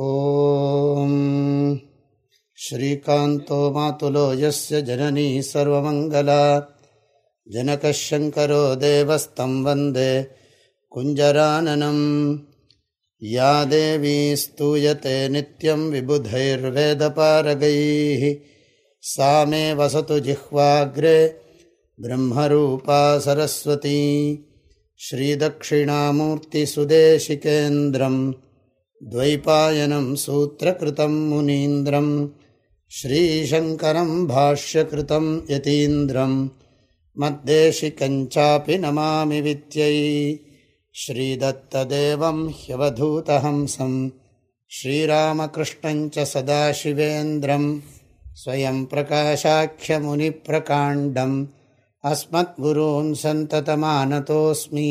ॐ श्रीकान्तो मातुलो यस्य जननी सर्वमङ्गला जनकः शङ्करो देवस्तं वन्दे कुञ्जराननम्। या देवी स्तूयते नित्यं विबुधैर्वेदपारगैः सा मे वसतु जिह्वाग्रे ब्रह्मरूपा सरस्वती। श्रीदक्षिणामूर्तिसुदेशिकेन्द्रम् द्वैपायनं सूत्रकृतं मुनीन्द्रं श्रीशङ्करं भाष्यकृतं यतीन्द्रं मद्देशिकञ्चापि नमामि विद्यै श्रीदत्तदेवं ह्यवधूतहंसं श्रीरामकृष्णञ्च सदाशिवेन्द्रं स्वयं प्रकाशाख्यमुनिप्रकाण्डम् अस्मद्गुरून् सन्ततमानतोऽस्मि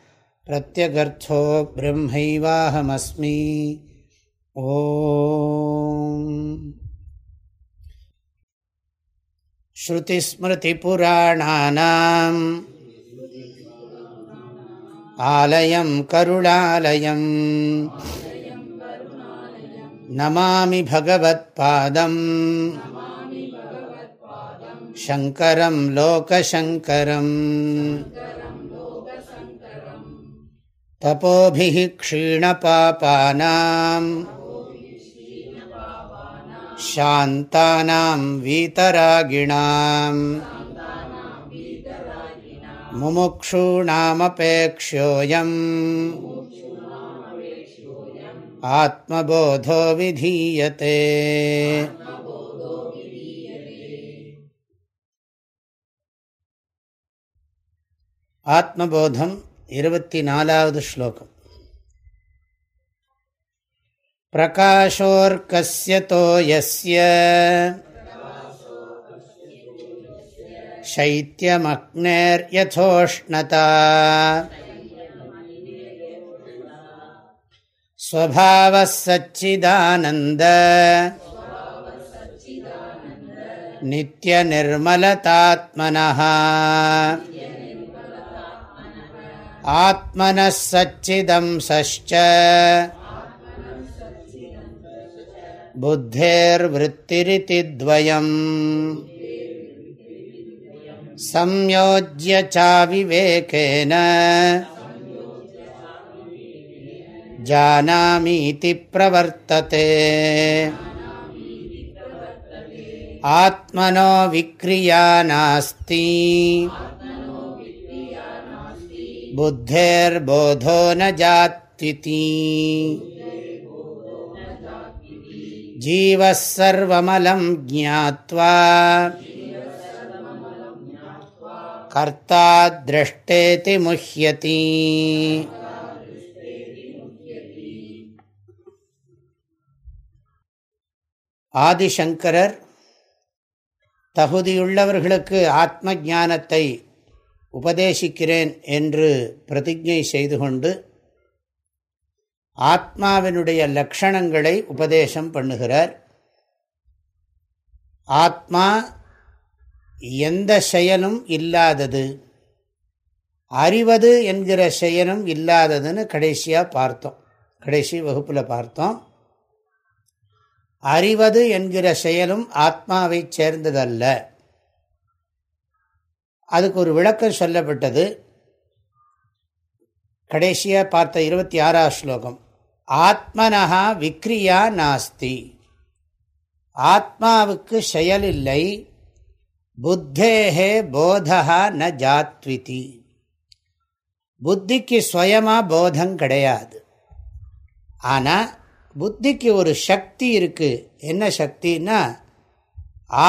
பிரத்யகர்த்தோ பிரம்மைவாஹமஸ்மி ஸ்ருதிஸ்மிருதிபுராணானாம் ஆலயம் கருளாலயம் நமாமி பகவத்பாதம் சங்கரம் லோகசங்கரம் तपोभिः क्षीणपापानां शान्तानां वीतरागिणां मुमुक्षूणामपेक्ष्योऽयम् आत्मबोधो विधीयते आत्मबोधम् இருபத்தி நாலாவது ஸ்லோகம் प्रकाशोऽर्कस्य तो यस्य शैत्यमग्नेर्यथोष्णता स्वभावः सच्चिदानन्द नित्यनिर्मलतात्मनः आत्मनः सच्चिदंसश्च बुद्धेर्वृत्तिरिति द्वयम् संयोज्य चाविवेकेन आत्मनो विक्रिया बुद्धेर्बोधो न जात्विति जीवः सर्वमलं ज्ञात्वा कर्ता द्रष्टेति मुह्यति ஆதிசங்கரர் தகுதியுள்ளவர்களுக்கு ஆத்ம ஞானத்தை உபதேசிக்கிறேன் என்று பிரதிஜை செய்து கொண்டு ஆத்மாவினுடைய லக்ஷணங்களை உபதேசம் பண்ணுகிறார். ஆத்மா எந்த செயலும் இல்லாதது. அறிவது என்கிற செயலும் இல்லாததுன்னு கடைசியாக பார்த்தோம். கடைசி வகுப்பில் பார்த்தோம். அறிவது என்கிற செயலும் ஆத்மாவை சேர்ந்ததல்ல. அதுக்கு ஒரு விளக்கம் சொல்லப்பட்டது. கடைசியாக பார்த்த இருபத்தி ஆறாவது ஸ்லோகம். ஆத்மனஹா விக்ரியா நாஸ்தி. ஆத்மாவுக்கு செயல் இல்லை புத்தேகே போதா ந ஜாத்விதி. புத்திக்கு சுயமாக போதம் கிடையாது. ஆனால் புத்திக்கு ஒரு சக்தி இருக்குது என்ன சக்தின்னா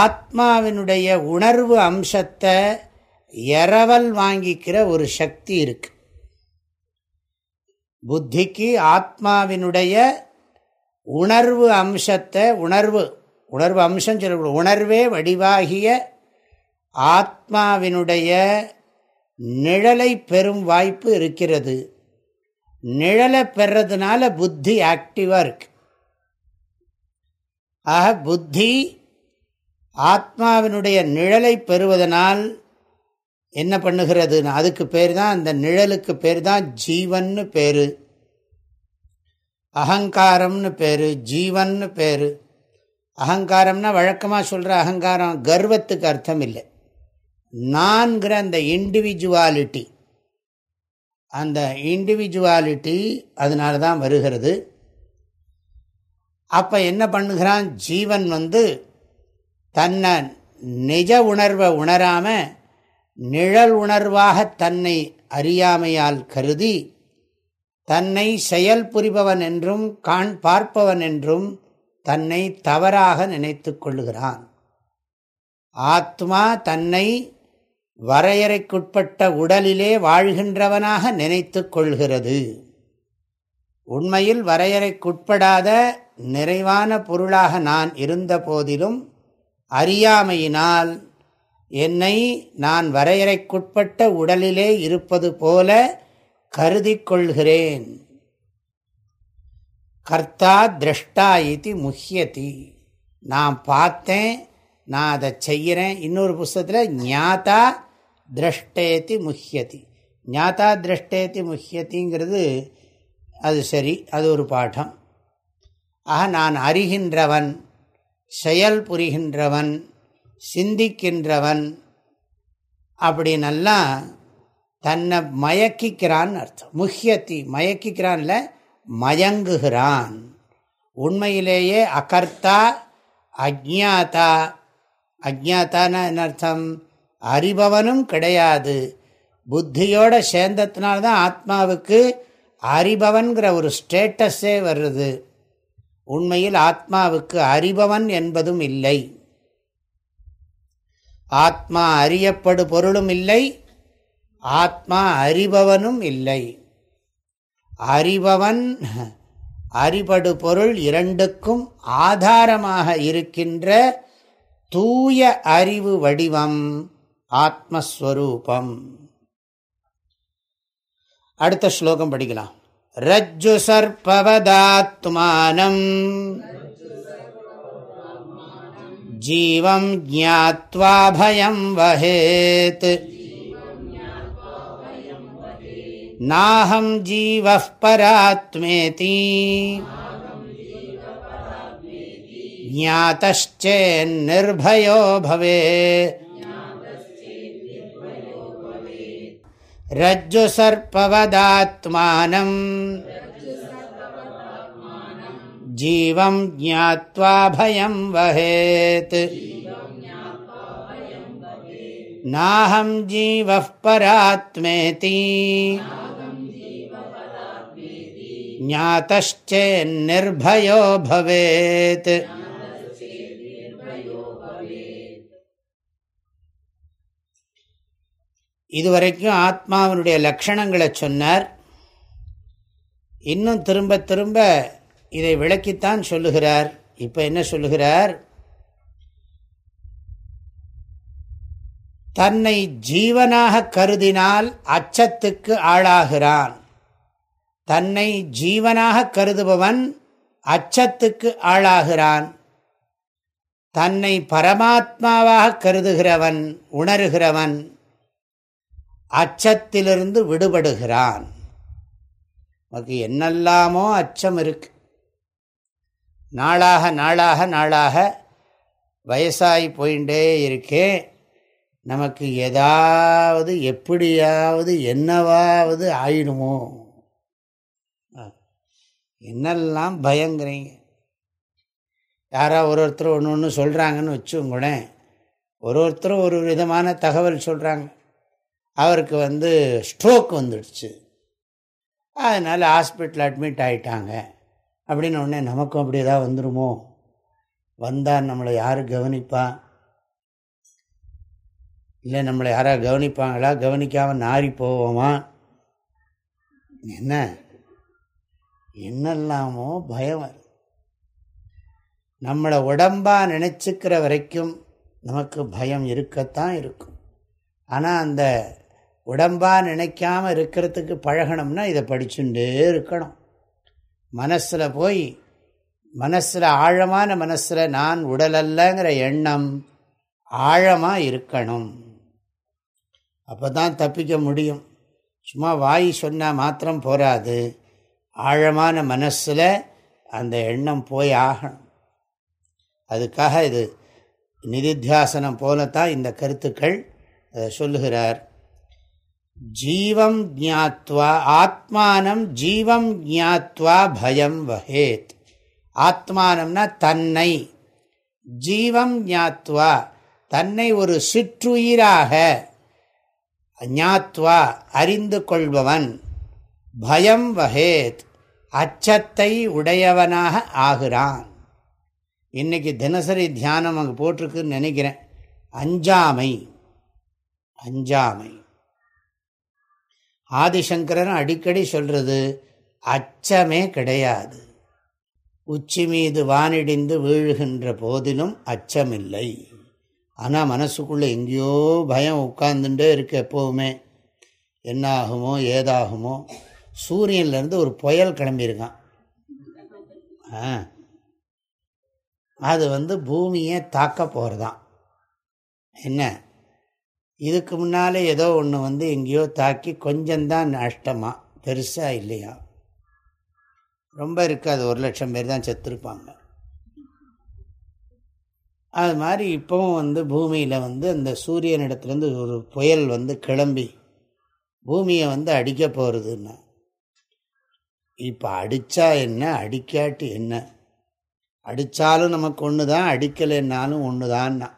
ஆத்மாவினுடைய உணர்வு அம்சத்தை இரவல் வாங்கிக்கிற ஒரு சக்தி இருக்கு. புத்திக்கு ஆத்மாவினுடைய உணர்வு அம்சத்தை உணர்வு உணர்வு அம்சம் சொல்லக்கூடிய உணர்வே வடிவாகிய ஆத்மாவினுடைய நிழலை பெறும் வாய்ப்பு இருக்கிறது. நிழலை பெறதுனால புத்தி ஆக்டிவாக இருக்கு. ஆக புத்தி ஆத்மாவினுடைய நிழலை பெறுவதனால் என்ன பண்ணுகிறது? அதுக்கு பேர் தான் அந்த நிழலுக்கு பேர் தான் ஜீவன்னு பேர். அகங்காரம்னு பேர் ஜீவன்னு பேர். அகங்காரம்னா வழக்கமாக சொல்கிற அகங்காரம் கர்வத்துக்கு அர்த்தம் இல்லை நான்கிற அந்த இண்டிவிஜுவாலிட்டி அந்த இண்டிவிஜுவாலிட்டி அதனால தான் வருகிறது. அப்போ என்ன பண்ணுகிறான்? ஜீவன் வந்து தன்னை நிஜ உணர்வை உணராமல் நிழல் உணர்வாக தன்னை அறியாமையால் கருதி தன்னை செயல் புரிபவன் என்றும் காண் பார்ப்பவன் என்றும் தன்னை தவறாக நினைத்து கொள்ளுகிறான். ஆத்மா தன்னை வரையறைக்குட்பட்ட உடலிலே வாழ்கின்றவனாக நினைத்து கொள்கிறது. உண்மையில் வரையறைக்குட்படாத நிறைவான பொருளாக நான் இருந்த போதிலும் அறியாமையினால் என்னை நான் வரையறைக்குட்பட்ட உடலிலே இருப்பது போல கருதி கொள்கிறேன். கர்த்தா திரஷ்டா இது முக்கியதி நான் பார்த்தேன் நான் அதை செய்கிறேன். இன்னொரு புஸ்தகத்தில் ஞாத்தா திரஷ்டேத்தி முக்கியதி ஞாத்தா திரஷ்டேத்தி முக்கியத்திங்கிறது அது சரி அது ஒரு பாடம். ஆக நான் அறிகின்றவன் செயல் புரிகின்றவன் சிந்திக்கின்றவன் அப்படின்னெல்லாம் தன்னை மயக்கிக்கிறான் அர்த்தம். முக்கியத்தி மயக்கிக்கிறான்ல மயங்குகிறான். உண்மையிலேயே அகர்த்தா அஜாத்தா அஜாத்தான அர்த்தம்? அறிபவனும் கிடையாது. புத்தியோட சேர்ந்ததுனால்தான் ஆத்மாவுக்கு அறிபவன்கிற ஒரு ஸ்டேட்டஸே வருது. உண்மையில் ஆத்மாவுக்கு அறிபவன் என்பதும் இல்லை. ஆத்மா அறியப்படு பொருளும் இல்லை ஆத்மா அறிபவனும் இல்லை. அறிபவன் அறிபடு பொருள் இரண்டுக்கும் ஆதாரமாக இருக்கின்ற தூய அறிவு வடிவம் ஆத்மஸ்வரூபம். அடுத்த ஸ்லோகம் படிக்கலாம். ரஜ்ஜு சர்பவதாத்மானம் जीवं ज्ञात्वा भयं वहेत्। नाहं जीवः परात्मेति। ज्ञातश्चेन्निर्भयो भवे रज्जुसर्पवदात्मानम् जीवं ज्ञात्वा भयं वहेत् नाहं जीवः परात्मेति ज्ञातश्चेन्निर्भयो भवेत् இதுவரைக்கும் ஆத்மாவினுடைய லட்சணங்களை சொன்னார் இன்னும் திரும்ப திரும்ப இதை விளக்கித்தான் சொல்லுகிறார். இப்போ என்ன சொல்லுகிறார்? தன்னை ஜீவனாக கருதினால் அச்சத்துக்கு ஆளாகிறான். தன்னை ஜீவனாக கருதுபவன் அச்சத்துக்கு ஆளாகிறான். தன்னை பரமாத்மாவாக கருதுகிறவன் உணர்கிறவன் அச்சத்திலிருந்து விடுபடுகிறான். நமக்கு என்னெல்லாமோ அச்சம் இருக்கு. நாளாக நாளாக நாளாக வயசாகி போயிட்டே இருக்கேன். நமக்கு ஏதாவது எப்படியாவது என்னவாவது ஆயிடுமோ. என்னெல்லாம் பயங்கிறீங்க யாராக ஒரு ஒருத்தர் ஒன்று ஒன்று சொல்கிறாங்கன்னு வச்சுங்களேன் ஒரு ஒருத்தரும் ஒரு விதமான தகவல் சொல்கிறாங்க அவருக்கு வந்து ஸ்ட்ரோக் வந்துடுச்சு. அதனால் ஹாஸ்பிட்டல் அட்மிட் ஆகிட்டாங்க அப்படின்னு உடனே நமக்கும் அப்படி ஏதாவது வந்துடுமோ வந்தால் நம்மளை யார் கவனிப்பா? இல்லை நம்மளை யாராவது கவனிப்பாங்களா? கவனிக்காமல் நாரி போவோமா? என்ன? என்னெல்லாமோ பயம் நம்மளை உடம்பாக நினச்சிக்கிற வரைக்கும் நமக்கு பயம் இருக்கத்தான் இருக்கும். ஆனால் அந்த உடம்பாக நினைக்காம இருக்கிறதுக்கு பழகணும்னா இதை படிச்சுட்டே இருக்கணும். மனசில் போய் மனசில் ஆழமான மனசில் நான் உடலல்லங்கிற எண்ணம் ஆழமாக இருக்கணும். அப்போ தான் தப்பிக்க முடியும். சும்மா வாய் சொன்னால் மாத்திரம் போராது. ஆழமான மனசில் அந்த எண்ணம் போய் ஆகணும். அதுக்காக இது நிதித்தியாசனம் போலத்தான் இந்த கருத்துக்கள் சொல்லுகிறார். ஜீவம் ஜாத்வா ஆத்மானம் ஜீவம் ஜாத்வா பயம் வகேத் ஆத்மானம்னா தன்னை. ஜீவம் ஞாத்வா தன்னை ஒரு சிற்றுயிராக ஞாத்வா அறிந்து கொள்பவன். பயம் வகேத் அச்சத்தை உடையவனாக ஆகிறான். இன்னைக்கு தினசரி தியானம் அங்கே போட்டிருக்குன்னு நினைக்கிறேன். அஞ்சாமை. அஞ்சாமை. ஆதிசங்கரன் அடிக்கடி சொல்றது அச்சமே கிடையாது. உச்சி மீது வானிடிந்து வீழுகின்ற போதிலும் அச்சமில்லை. ஆனால் மனசுக்குள்ளே எங்கேயோ பயம் உட்கார்ந்துட்டே இருக்கு எப்போவுமே. என்ன ஆகுமோ ஏதாகுமோ. சூரியன்லேருந்து ஒரு புயல் கிளம்பியிருக்கான். ஆ. அது வந்து பூமியை தாக்க போகிறதான் என்ன? இதுக்கு முன்னாலே ஏதோ ஒன்று வந்து எங்கேயோ தாக்கி கொஞ்சம்தான் நஷ்டமாக பெருசாக இல்லையா? ரொம்ப இருக்காது. ஒரு லட்சம் பேர் தான் செத்துருப்பாங்க. அது மாதிரி இப்போவும் வந்து பூமியில் வந்து அந்த சூரியனிடத்துலேருந்து ஒரு புயல் வந்து கிளம்பி பூமியை வந்து அடிக்க போகிறதுன்னா இப்போ அடித்தா என்ன? அடிக்காட்டி என்ன? அடித்தாலும் நமக்கு ஒன்று தான் அடிக்கலைன்னாலும் ஒன்று தான்னா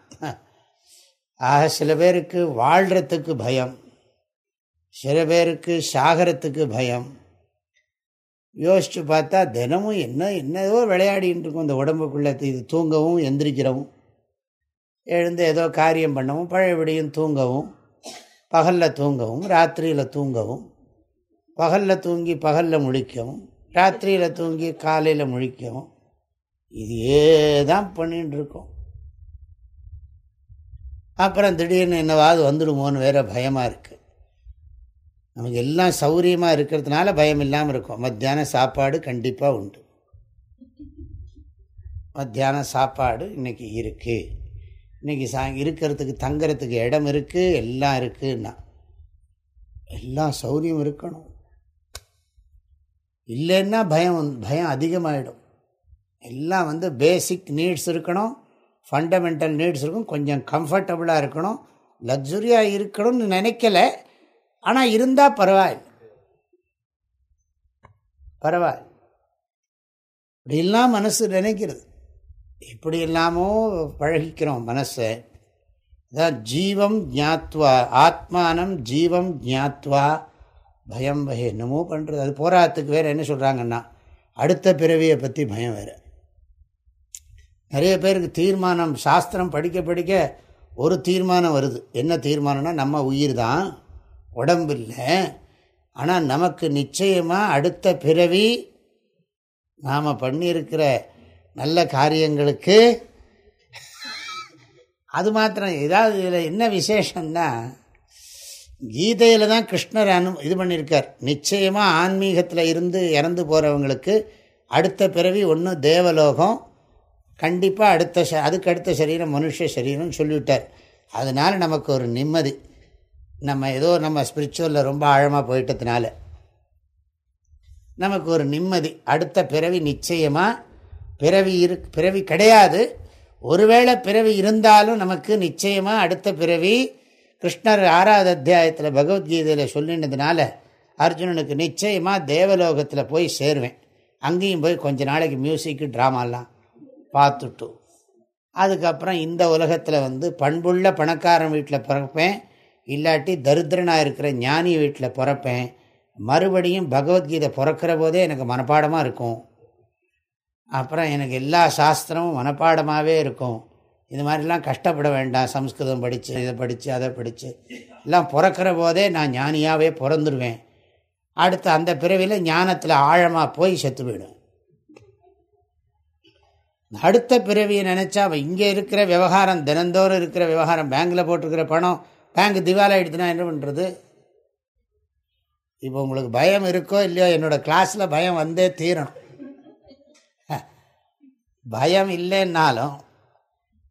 ஆக சில பேருக்கு வாழ்கிறதுக்கு பயம் சில பேருக்கு சாகரத்துக்கு பயம். யோசித்து பார்த்தா தினமும் என்ன என்னதோ விளையாடின்னு இருக்கும். இந்த உடம்புக்குள்ளே இது தூங்கவும் எந்திரிக்கிறவும். எழுந்து ஏதோ காரியம் பண்ணவும் பழையபடியும் தூங்கவும். பகலில் தூங்கவும் ராத்திரியில் தூங்கவும். பகலில் தூங்கி பகலில் முழிக்கவும். ராத்திரியில் தூங்கி காலையில் முழிக்கவும். இதையே தான் பண்ணிகிட்டு இருக்கோம். அப்புறம் திடீர்னு என்னவாது வந்துடுமோன்னு வேற பயமாக இருக்குது நமக்கு எல்லாம் சௌரியமாக இருக்கிறதுனால பயம் இல்லாமல் இருக்கும். மத்தியான சாப்பாடு கண்டிப்பாக உண்டு. மத்தியானம் சாப்பாடு இன்றைக்கி இருக்குது இன்றைக்கி சா இருக்கிறதுக்கு தங்கிறதுக்கு இடம் இருக்குது எல்லாம் இருக்குன்னா. எல்லாம் சௌரியம் இருக்கணும். இல்லைன்னா பயம் பயம் அதிகமாகிடும் எல்லாம் வந்து பேசிக் நீட்ஸ் இருக்கணும். ஃபண்டமெண்டல் நீட்ஸ் இருக்கும். கொஞ்சம் கம்ஃபர்டபுளாக இருக்கணும். லக்ஸுரியாக இருக்கணும்னு நினைக்கல. ஆனால் இருந்தால் பரவாயில்ல. பரவாயில்ல. இப்படிலாம் மனசு நினைக்கிறது. இப்படி இல்லாமோ பழகிக்கிறோம் மனசை. அதான் ஜீவம் ஜாத்வா ஆத்மானம் ஜீவம் ஜாத்வா பயம் பய என்னமோ பண்ணுறது அது போராட்டத்துக்கு வேறு என்ன சொல்கிறாங்கன்னா அடுத்த பிறவியை பற்றி பயம் வேறு. நிறைய பேருக்கு தீர்மானம் சாஸ்திரம் படிக்க படிக்க ஒரு தீர்மானம் வருது. என்ன தீர்மானம்னா நம்ம உயிர் தான் உடம்பு இல்லை ஆனால் நமக்கு நிச்சயமாக அடுத்த பிறவி நாம் பண்ணியிருக்கிற நல்ல காரியங்களுக்கு அது மாத்திரம். ஏதாவது இதில் என்ன விசேஷம்னா கீதையில் தான் கிருஷ்ணர் அனு இது பண்ணியிருக்கார். நிச்சயமாக ஆன்மீகத்தில் இருந்து இறந்து போகிறவங்களுக்கு அடுத்த பிறவி ஒன்று தேவலோகம் கண்டிப்பாக அடுத்த அதுக்கு அடுத்த சரீரம் மனுஷ சரீரம்னு சொல்லிவிட்டார். அதனால் நமக்கு ஒரு நிம்மதி. நம்ம ஏதோ நம்ம ஸ்பிரிச்சுவலில் ரொம்ப ஆழமாக போயிட்டதுனால. நமக்கு ஒரு நிம்மதி. அடுத்த பிறவி நிச்சயமாக பிறவி இரு பிறவி கிடையாது. ஒருவேளை பிறவி இருந்தாலும் நமக்கு நிச்சயமாக அடுத்த பிறவி கிருஷ்ணர் ஆறாவது அத்தியாயத்தில் பகவத்கீதையில் சொல்லினதுனால அர்ஜுனனுக்கு நிச்சயமாக தேவலோகத்தில் போய் சேருவேன். அங்கேயும் போய் கொஞ்ச நாளைக்கு மியூசிக்கு ட்ராமாலாம் பார்த்துட்டு. அதுக்கப்புறம் இந்த உலகத்தில் வந்து பண்புள்ள பணக்காரன் வீட்டில் பிறப்பேன். இல்லாட்டி தரித்திரனாக இருக்கிற ஞானி வீட்டில் பிறப்பேன். மறுபடியும் பகவத்கீதை பிறக்கிற போதே எனக்கு மனப்பாடமாக இருக்கும். அப்புறம் எனக்கு எல்லா சாஸ்திரமும் மனப்பாடமாகவே இருக்கும். இது மாதிரிலாம் கஷ்டப்பட வேண்டாம். சம்ஸ்கிருதம் படித்து இதை படித்து அதை படித்து எல்லாம் பிறக்கிற போதே நான் ஞானியாகவே பிறந்துடுவேன் அடுத்து அந்த பிறவியில் ஞானத்தில் ஆழமாக போய் செத்து போயிடும் அடுத்த பிறவியை நினச்சா இங்கே இருக்கிற விவகாரம் தினந்தோறும் இருக்கிற விவகாரம் பேங்கில் போட்டிருக்கிற பணம் பேங்க் திவாலா ஆகிடுச்சுன்னா என்ன பண்ணுறது இப்போ உங்களுக்கு பயம் இருக்கோ இல்லையோ என்னோடய கிளாஸில் பயம் வந்தே தீரணும். பயம் இல்லைன்னாலும்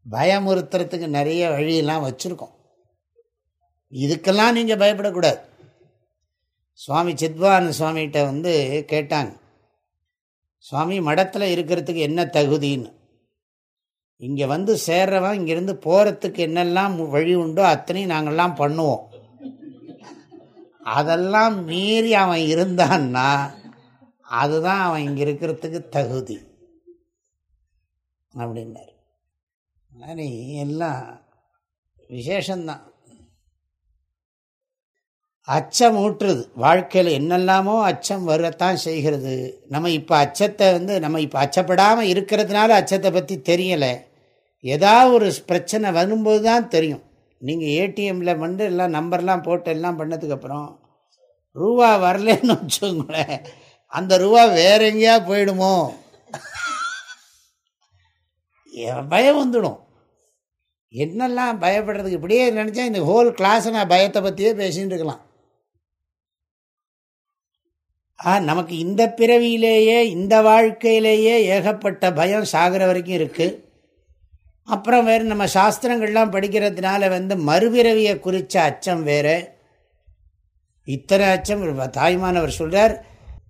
பயமுறுத்துறதுக்கு நிறைய வழியெல்லாம் வச்சுருக்கோம். இதுக்கெல்லாம் நீங்கள் பயப்படக்கூடாது. சுவாமி சித்வானந்த சுவாமிகிட்ட வந்து கேட்டாங்க. சுவாமி மடத்தில் இருக்கிறதுக்கு என்ன தகுதின்னு? இங்கே வந்து சேர்றவன் இங்கேருந்து போகிறதுக்கு என்னெல்லாம் வழி உண்டோ அத்தனையும் நாங்கள்லாம் பண்ணுவோம். அதெல்லாம் மீறி அவன் இருந்தான்னா அதுதான் அவன் இங்கே இருக்கிறதுக்கு தகுதி. அப்படின்னார். மாதிரி எல்லாம் விசேஷந்தான் அச்சம் ஊற்றுறது வாழ்க்கையில் என்னெல்லாமோ அச்சம் வரத்தான் செய்கிறது. நம்ம இப்போ அச்சத்தை வந்து நம்ம இப்போ அச்சப்படாமல் இருக்கிறதுனால அச்சத்தை பற்றி தெரியலை. ஏதாவது ஒரு பிரச்சனை வரும்போது தான் தெரியும். நீங்கள் ஏடிஎம்மில் வந்து எல்லாம் நம்பர்லாம் போட்டு எல்லாம் பண்ணதுக்கப்புறம் ரூபா வரலன்னு வச்சுக்கோங்களேன். அந்த ரூபா வேற எங்கேயா போயிடுமோ? பயம் வந்துடும். என்னெல்லாம் பயப்படுறதுக்கு? இப்படியே நினச்சா இந்த ஹோல் கிளாஸை நான் பயத்தை பற்றியே பேசிகிட்டு இருக்கலாம். ஆ நமக்கு இந்த பிறவியிலேயே இந்த வாழ்க்கையிலேயே ஏகப்பட்ட பயம் சாகிற வரைக்கும் இருக்குது அப்புறம் வேறு நம்ம சாஸ்திரங்கள்லாம் படிக்கிறதுனால வந்து மறுபிறவியை குறித்த அச்சம் வேறு. இத்தனை அச்சம் தாய்மானவர் சொல்கிறார்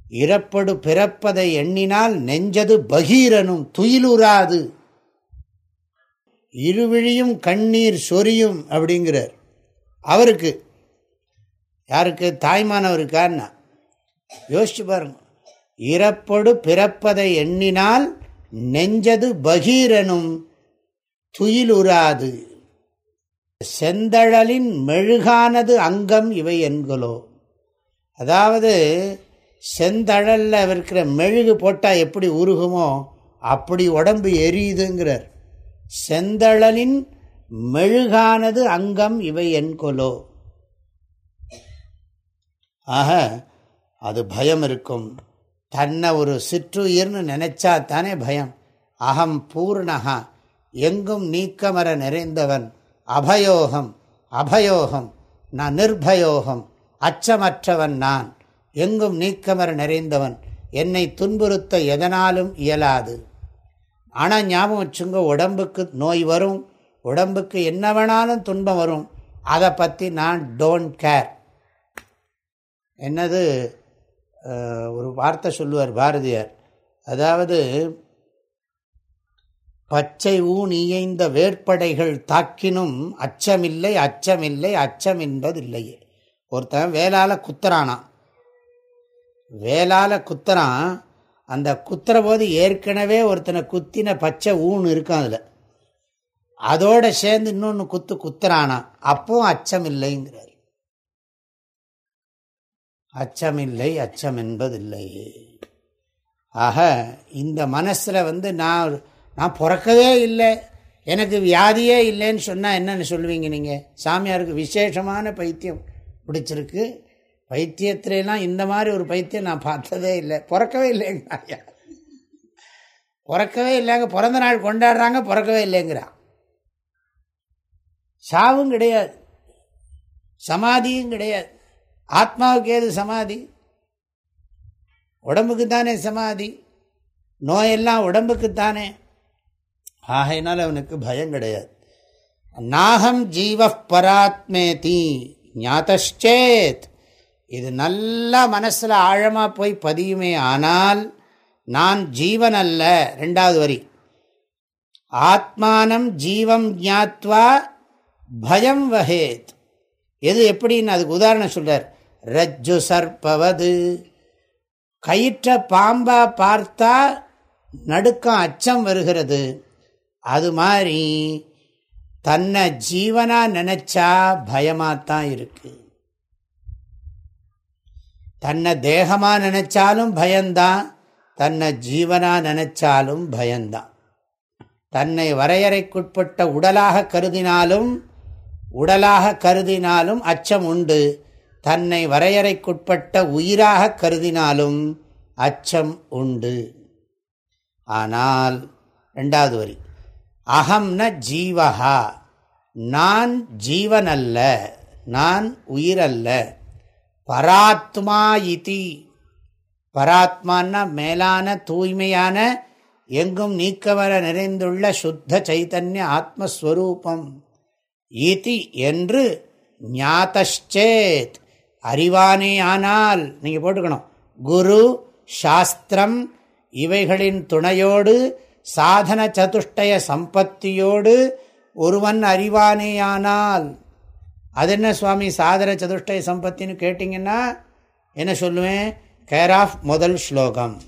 இறப்படு பிறப்பதை எண்ணினால் நெஞ்சது பகீரனும் துயிலுறாது. இருவிழியும் கண்ணீர் சொரியும் அப்படிங்கிறார். அவருக்கு யாருக்கு? தாய்மானவருக்கான்னா? யோசிச்சு பாருங்க. இறப்பொடு பிறப்பதை எண்ணினால் நெஞ்சது பகீரனும் துயிலுராது செந்தழலின் மெழுகானது அங்கம் இவை என்களோ. அதாவது செந்தழலில் இருக்கிற மெழுகு போட்டால் எப்படி உருகுமோ அப்படி உடம்பு எரியுதுங்கிறார். செந்தழலின் மெழுகானது அங்கம் இவை என்கொலோ. ஆக அது பயம் இருக்கும். தன்னை ஒரு சிற்றுயிர்னு நினைச்சா தானே பயம். அகம் பூர்ணகா எங்கும் நீக்கமர நிறைந்தவன். அபயோகம் அபயோகம் நான் நிர்பயோகம். அச்சமற்றவன் நான். எங்கும் நீக்கமர நிறைந்தவன். என்னை துன்புறுத்த எதனாலும் இயலாது. ஆனால் ஞாபகம் வச்சுங்க உடம்புக்கு நோய் வரும். உடம்புக்கு என்ன வேணாலும் துன்பம் வரும். அதை பற்றி நான் டோன்ட் கேர். என்னது? ஒரு வார்த்தை சொல்லுவார் பாரதியார். அதாவது பச்சை ஊன் இயைந்த வேட்படைகள் தாக்கினும் அச்சமில்லை அச்சமில்லை அச்சம் என்பதில்லையே ஒருத்தன் வேலால குத்துறானான் வேலால குத்துறான் அந்த குத்துற போது ஏற்கனவே ஒருத்தனை குத்தின பச்சை ஊன் இருக்கும் அதில். அதோட சேர்ந்து இன்னொன்று குத்து குத்துறானா? அப்பவும் அச்சம் இல்லைங்கிறார் அச்சமில்லை அச்சம் என்பதில்லை ஆக இந்த மனசில் வந்து நான் நான் பிறக்கவே இல்லை. எனக்கு வியாதியே இல்லைன்னு சொன்னால் என்னென்னு சொல்லுவீங்க நீங்கள் சாமியாருக்கு விசேஷமான பைத்தியம் பிடிச்சிருக்கு. பைத்தியத்திலாம் இந்த மாதிரி ஒரு பைத்தியம் நான் பார்த்ததே இல்லை. பிறக்கவே இல்லைங்க ஐயா. பிறக்கவே இல்லைங்க. பிறந்த நாள் கொண்டாடுறாங்க பிறக்கவே இல்லைங்கிறா. சாவும் கிடையாது. சமாதியும் கிடையாது. ஆத்மாவுக்கு ஏது சமாதி? உடம்புக்கு தானே சமாதி? நோயெல்லாம் உடம்புக்கு தானே? ஆகையினால் அவனுக்கு பயம் கிடையாது. நாகம் ஜீவ பராத்மேதி ஞாத்தேத் இது நல்லா மனசில் ஆழமாக போய் பதியுமே ஆனால் நான் ஜீவன் அல்ல ரெண்டாவது வரி. ஆத்மானம் ஜீவம் ஜாத்வா பயம் வகேத். எது எப்படின்னு அதுக்கு உதாரணம் சொல்கிறார் ரஜ்ஜு சர்பவது கயிற்ற பாம்பா பார்த்தா நடுக்கம் அச்சம் வருகிறது. அது மாதிரி தன்னை ஜீவனா நினைச்சா பயமாத்தான் இருக்கு. தன்னை தேகமாக நினைச்சாலும் பயந்தான். தன்னை ஜீவனா நினைச்சாலும் பயந்தான். தன்னை வரையறைக்குட்பட்ட உடலாக கருதினாலும் உடலாக கருதினாலும் அச்சம் உண்டு. தன்னை வரையறைக்குட்பட்ட உயிராக கருதினாலும் அச்சம் உண்டு. ஆனால் ரெண்டாவது வரி. அகம்ன ந ஜீவஹா. நான் ஜீவனல்ல. நான் உயிரல்ல. பராத்மா இதி பராத்மான்னா மேலான தூய்மையான எங்கும் நீக்கவர நிறைந்துள்ள சுத்த சைத்தன்ய ஆத்மஸ்வரூபம். இதி என்று ஞாத்தேத் அறிவானே ஆனால் நீங்கள் போட்டுக்கணும். குரு சாஸ்திரம் இவைகளின் துணையோடு சாதன சதுஷ்டய சம்பத்தியோடு ஒருவன் அறிவானேயானால் அது என்ன சுவாமி சாதன சதுஷ்டய சம்பத்தின்னு கேட்டிங்கன்னா என்ன சொல்லுவேன்? கேர் ஆஃப் முதல் ஸ்லோகம்.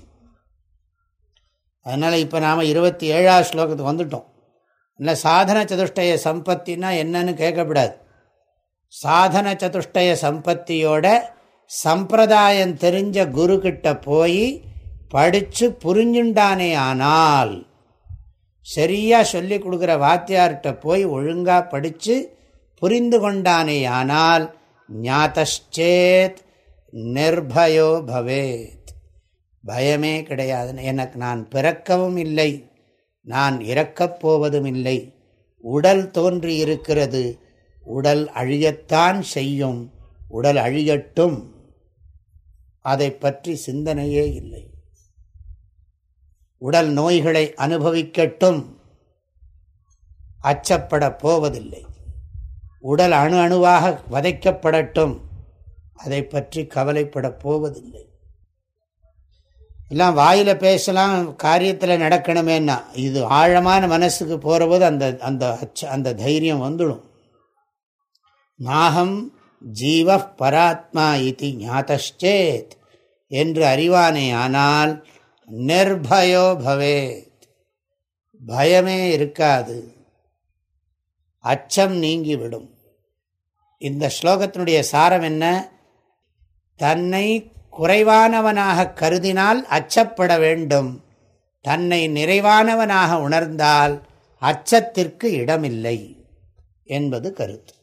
அதனால் இப்போ நாம் இருபத்தி ஏழாவது ஸ்லோகத்துக்கு வந்துட்டோம். இல்லை சாதன சதுஷ்டய சம்பத்தினா என்னன்னு கேட்கக்கூடாது. சாதன சதுஷ்டய சம்பத்தியோட சம்பிரதாயம் தெரிஞ்ச குருக்கிட்ட போய் படித்து புரிஞ்சுண்டானே ஆனால் சரியாக சொல்லி கொடுக்குற வாத்தியார்கிட்ட போய் ஒழுங்காக படித்து புரிந்து கொண்டானே ஆனால் ஞாத்தேத் நிர்பயோ பவேத். பயமே கிடையாது. எனக்கு நான் பிறக்கவும் இல்லை. நான் இறக்கப் போவதும் இல்லை உடல் தோன்றி இருக்கிறது உடல் அழியத்தான் செய்யும். உடல் அழியட்டும். அதை பற்றி சிந்தனையே இல்லை. உடல் நோய்களை அனுபவிக்கட்டும். அச்சப்பட போவதில்லை. உடல் அணு அணுவாக வதைக்கப்படட்டும். அதை பற்றி கவலைப்பட போவதில்லை. எல்லாம் வாயில் பேசலாம் காரியத்தில் நடக்கணுமேன்னா இது ஆழமான மனசுக்கு போகிறபோது அந்த அந்த அச்ச அந்த தைரியம் வந்துடும். நாகம் ஜீவ பராத்மா இது ஞாத்தேத் என்று அறிவானே ஆனால் நிர்பயோ பவேத். பயமே இருக்காது. அச்சம் நீங்கிவிடும். இந்த ஸ்லோகத்தினுடைய சாரம் என்ன? தன்னை குறைவானவனாக கருதினால் அச்சப்பட வேண்டும். தன்னை நிறைவானவனாக உணர்ந்தால் அச்சத்திற்கு இடமில்லை என்பது கருத்து.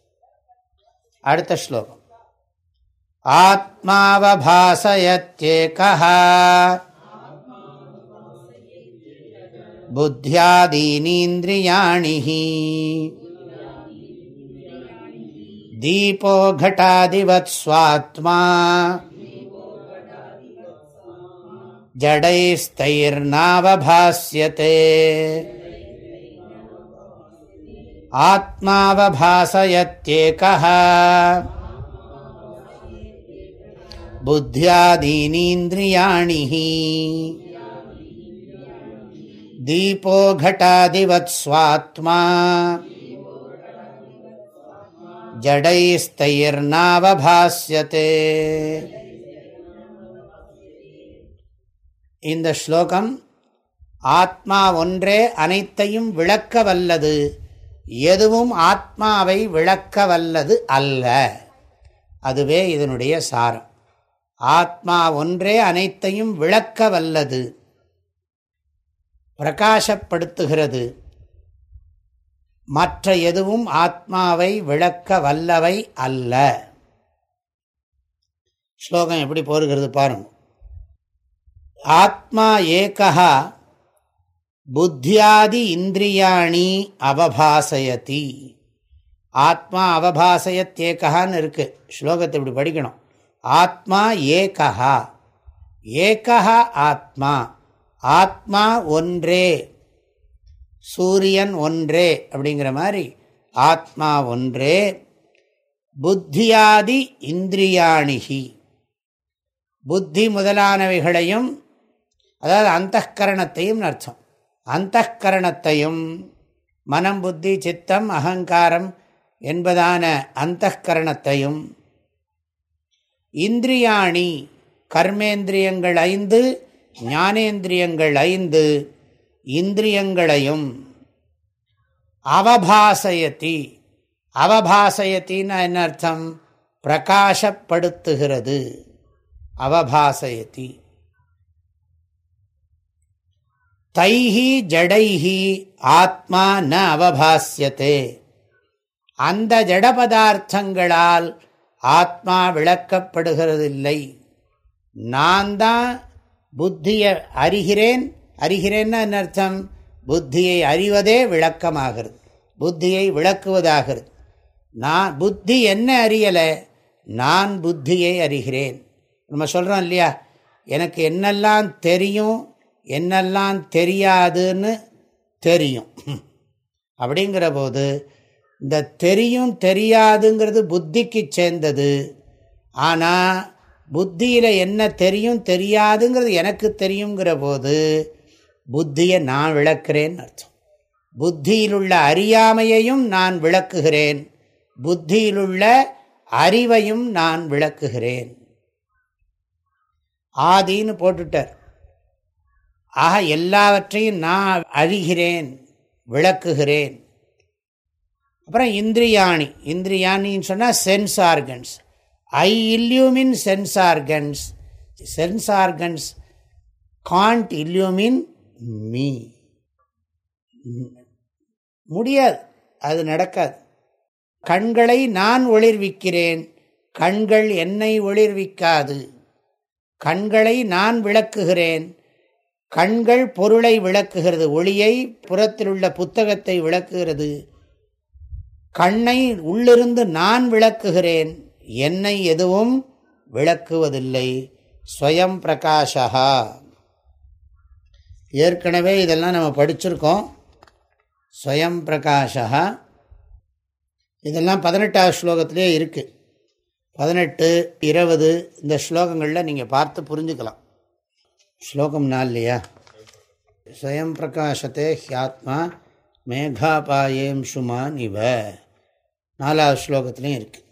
அடுத்த ஸ்லோகம் ஆத்மாவபாசயத்யேகா बुद्ध्यादीनीन्द्रियाणि दीपो घटादिवत् स्वात्मा जडैस्तैर्नावभास्यते आत्मावभासयत्येकः बुद्ध्यादीनीन्द्रियाणि दीपो घटादिवत् स्वात्मा ஜடைஸ்தயிர்னாவபாஸ்யத்தே இந்த ஸ்லோகம் ஆத்மா ஒன்றே அனைத்தையும் விளக்க வல்லது எதுவும் ஆத்மாவை விளக்க வல்லது அல்ல. அதுவே இதனுடைய சாரம். ஆத்மா ஒன்றே அனைத்தையும் விளக்க வல்லது பிரகாசப்படுத்துகிறது. மற்ற எதுவும் ஆத்மாவை விளக்க வல்லவை அல்ல. ஸ்லோகம் எப்படி போருகிறது பாருங்க. ஆத்மா ஏகா புத்தியாதி இந்திரியாணி அவபாசயதி. ஆத்மா அவபாசயத்தேகான்னு இருக்கு. ஸ்லோகத்தை இப்படி படிக்கணும். ஆத்மா ஏகா ஏகா ஆத்மா. ஆத்மா ஒன்றே. சூரியன் ஒன்றே அப்படிங்கிற மாதிரி ஆத்மா ஒன்றே. புத்தியாதி இந்திரியாணிகி புத்தி முதலானவைகளையும் அதாவது அந்த கரணத்தையும் அர்த்தம். அந்த கரணத்தையும் மனம் புத்தி சித்தம் அகங்காரம் என்பதான அந்த கரணத்தையும் இந்திரியாணி கர்மேந்திரியங்கள் ஐந்து ஞானேந்திரியங்கள் ஐந்து இந்திரியங்களையும் அவபாசயத்தி அவபாசயத்தின்னா என்ன அர்த்தம்? பிரகாசப்படுத்துகிறது. அவபாசயத்தி தைஹி ஜடைஹி ஆத்மா ந அவபாசியத்தே அந்த ஜட பதார்த்தங்களால் ஆத்மா விளக்கப்படுகிறதில்லை. நான் தான் புத்தியை அறிகிறேன். அறிகிறேன்னா என்ன அர்த்தம்? புத்தியை அறிவதே விளக்கமாகிறது. புத்தியை விளக்குவதாகிறது. நான் புத்தி என்ன அறியலை? நான் புத்தியை அறிகிறேன். நம்ம சொல்கிறோம் இல்லையா? எனக்கு என்னெல்லாம் தெரியும்? என்னெல்லாம் தெரியாதுன்னு தெரியும். அப்படிங்கிற போது இந்த தெரியும் தெரியாதுங்கிறது புத்திக்கு சேர்ந்தது. ஆனால் புத்தியில் என்ன தெரியும் தெரியாதுங்கிறது எனக்கு தெரியுங்கிற போது புத்தியை நான் விளக்குறேன்னு அர்த்தம். புத்தியிலுள்ள அறியாமையையும் நான் விளக்குகிறேன். புத்தியிலுள்ள அறிவையும் நான் விளக்குகிறேன். ஆதின்னு போட்டுட்டார். ஆக எல்லாவற்றையும் நான் அறிகிறேன் விளக்குகிறேன். அப்புறம் இந்திரியாணி. இந்திரியாணின்னு சொன்னால் sense organs I illumine sense organs sense organs can't illumine me முடியாது. அது நடக்காது. கண்களை நான் ஒளிர்விக்கிறேன். கண்கள் என்னை ஒளிர்விக்காது. கண்களை நான் விளக்குகிறேன். கண்கள் பொருளை விளக்குகிறது. ஒளியை புறத்தில் உள்ள புத்தகத்தை விளக்குகிறது. கண்ணை உள்ளிருந்து நான் விளக்குகிறேன். என்னை எதுவும் விளக்குவதில்லை. ஸ்வயம் பிரகாஷா ஏற்கனவே இதெல்லாம் நம்ம படிச்சிருக்கோம். ஸ்வயம் பிரகாஷா இதெல்லாம் பதினெட்டாவது ஸ்லோகத்திலே இருக்குது பதினெட்டு இருபது இந்த ஸ்லோகங்களில் நீங்கள் பார்த்து புரிஞ்சுக்கலாம். ஸ்லோகம் நாள் இல்லையா ஸ்வயம் பிரகாசத்தே ஹியாத்மா மேகாபாயேம் சுமான் இவ. நாலாவது ஸ்லோகத்துலேயும் இருக்குது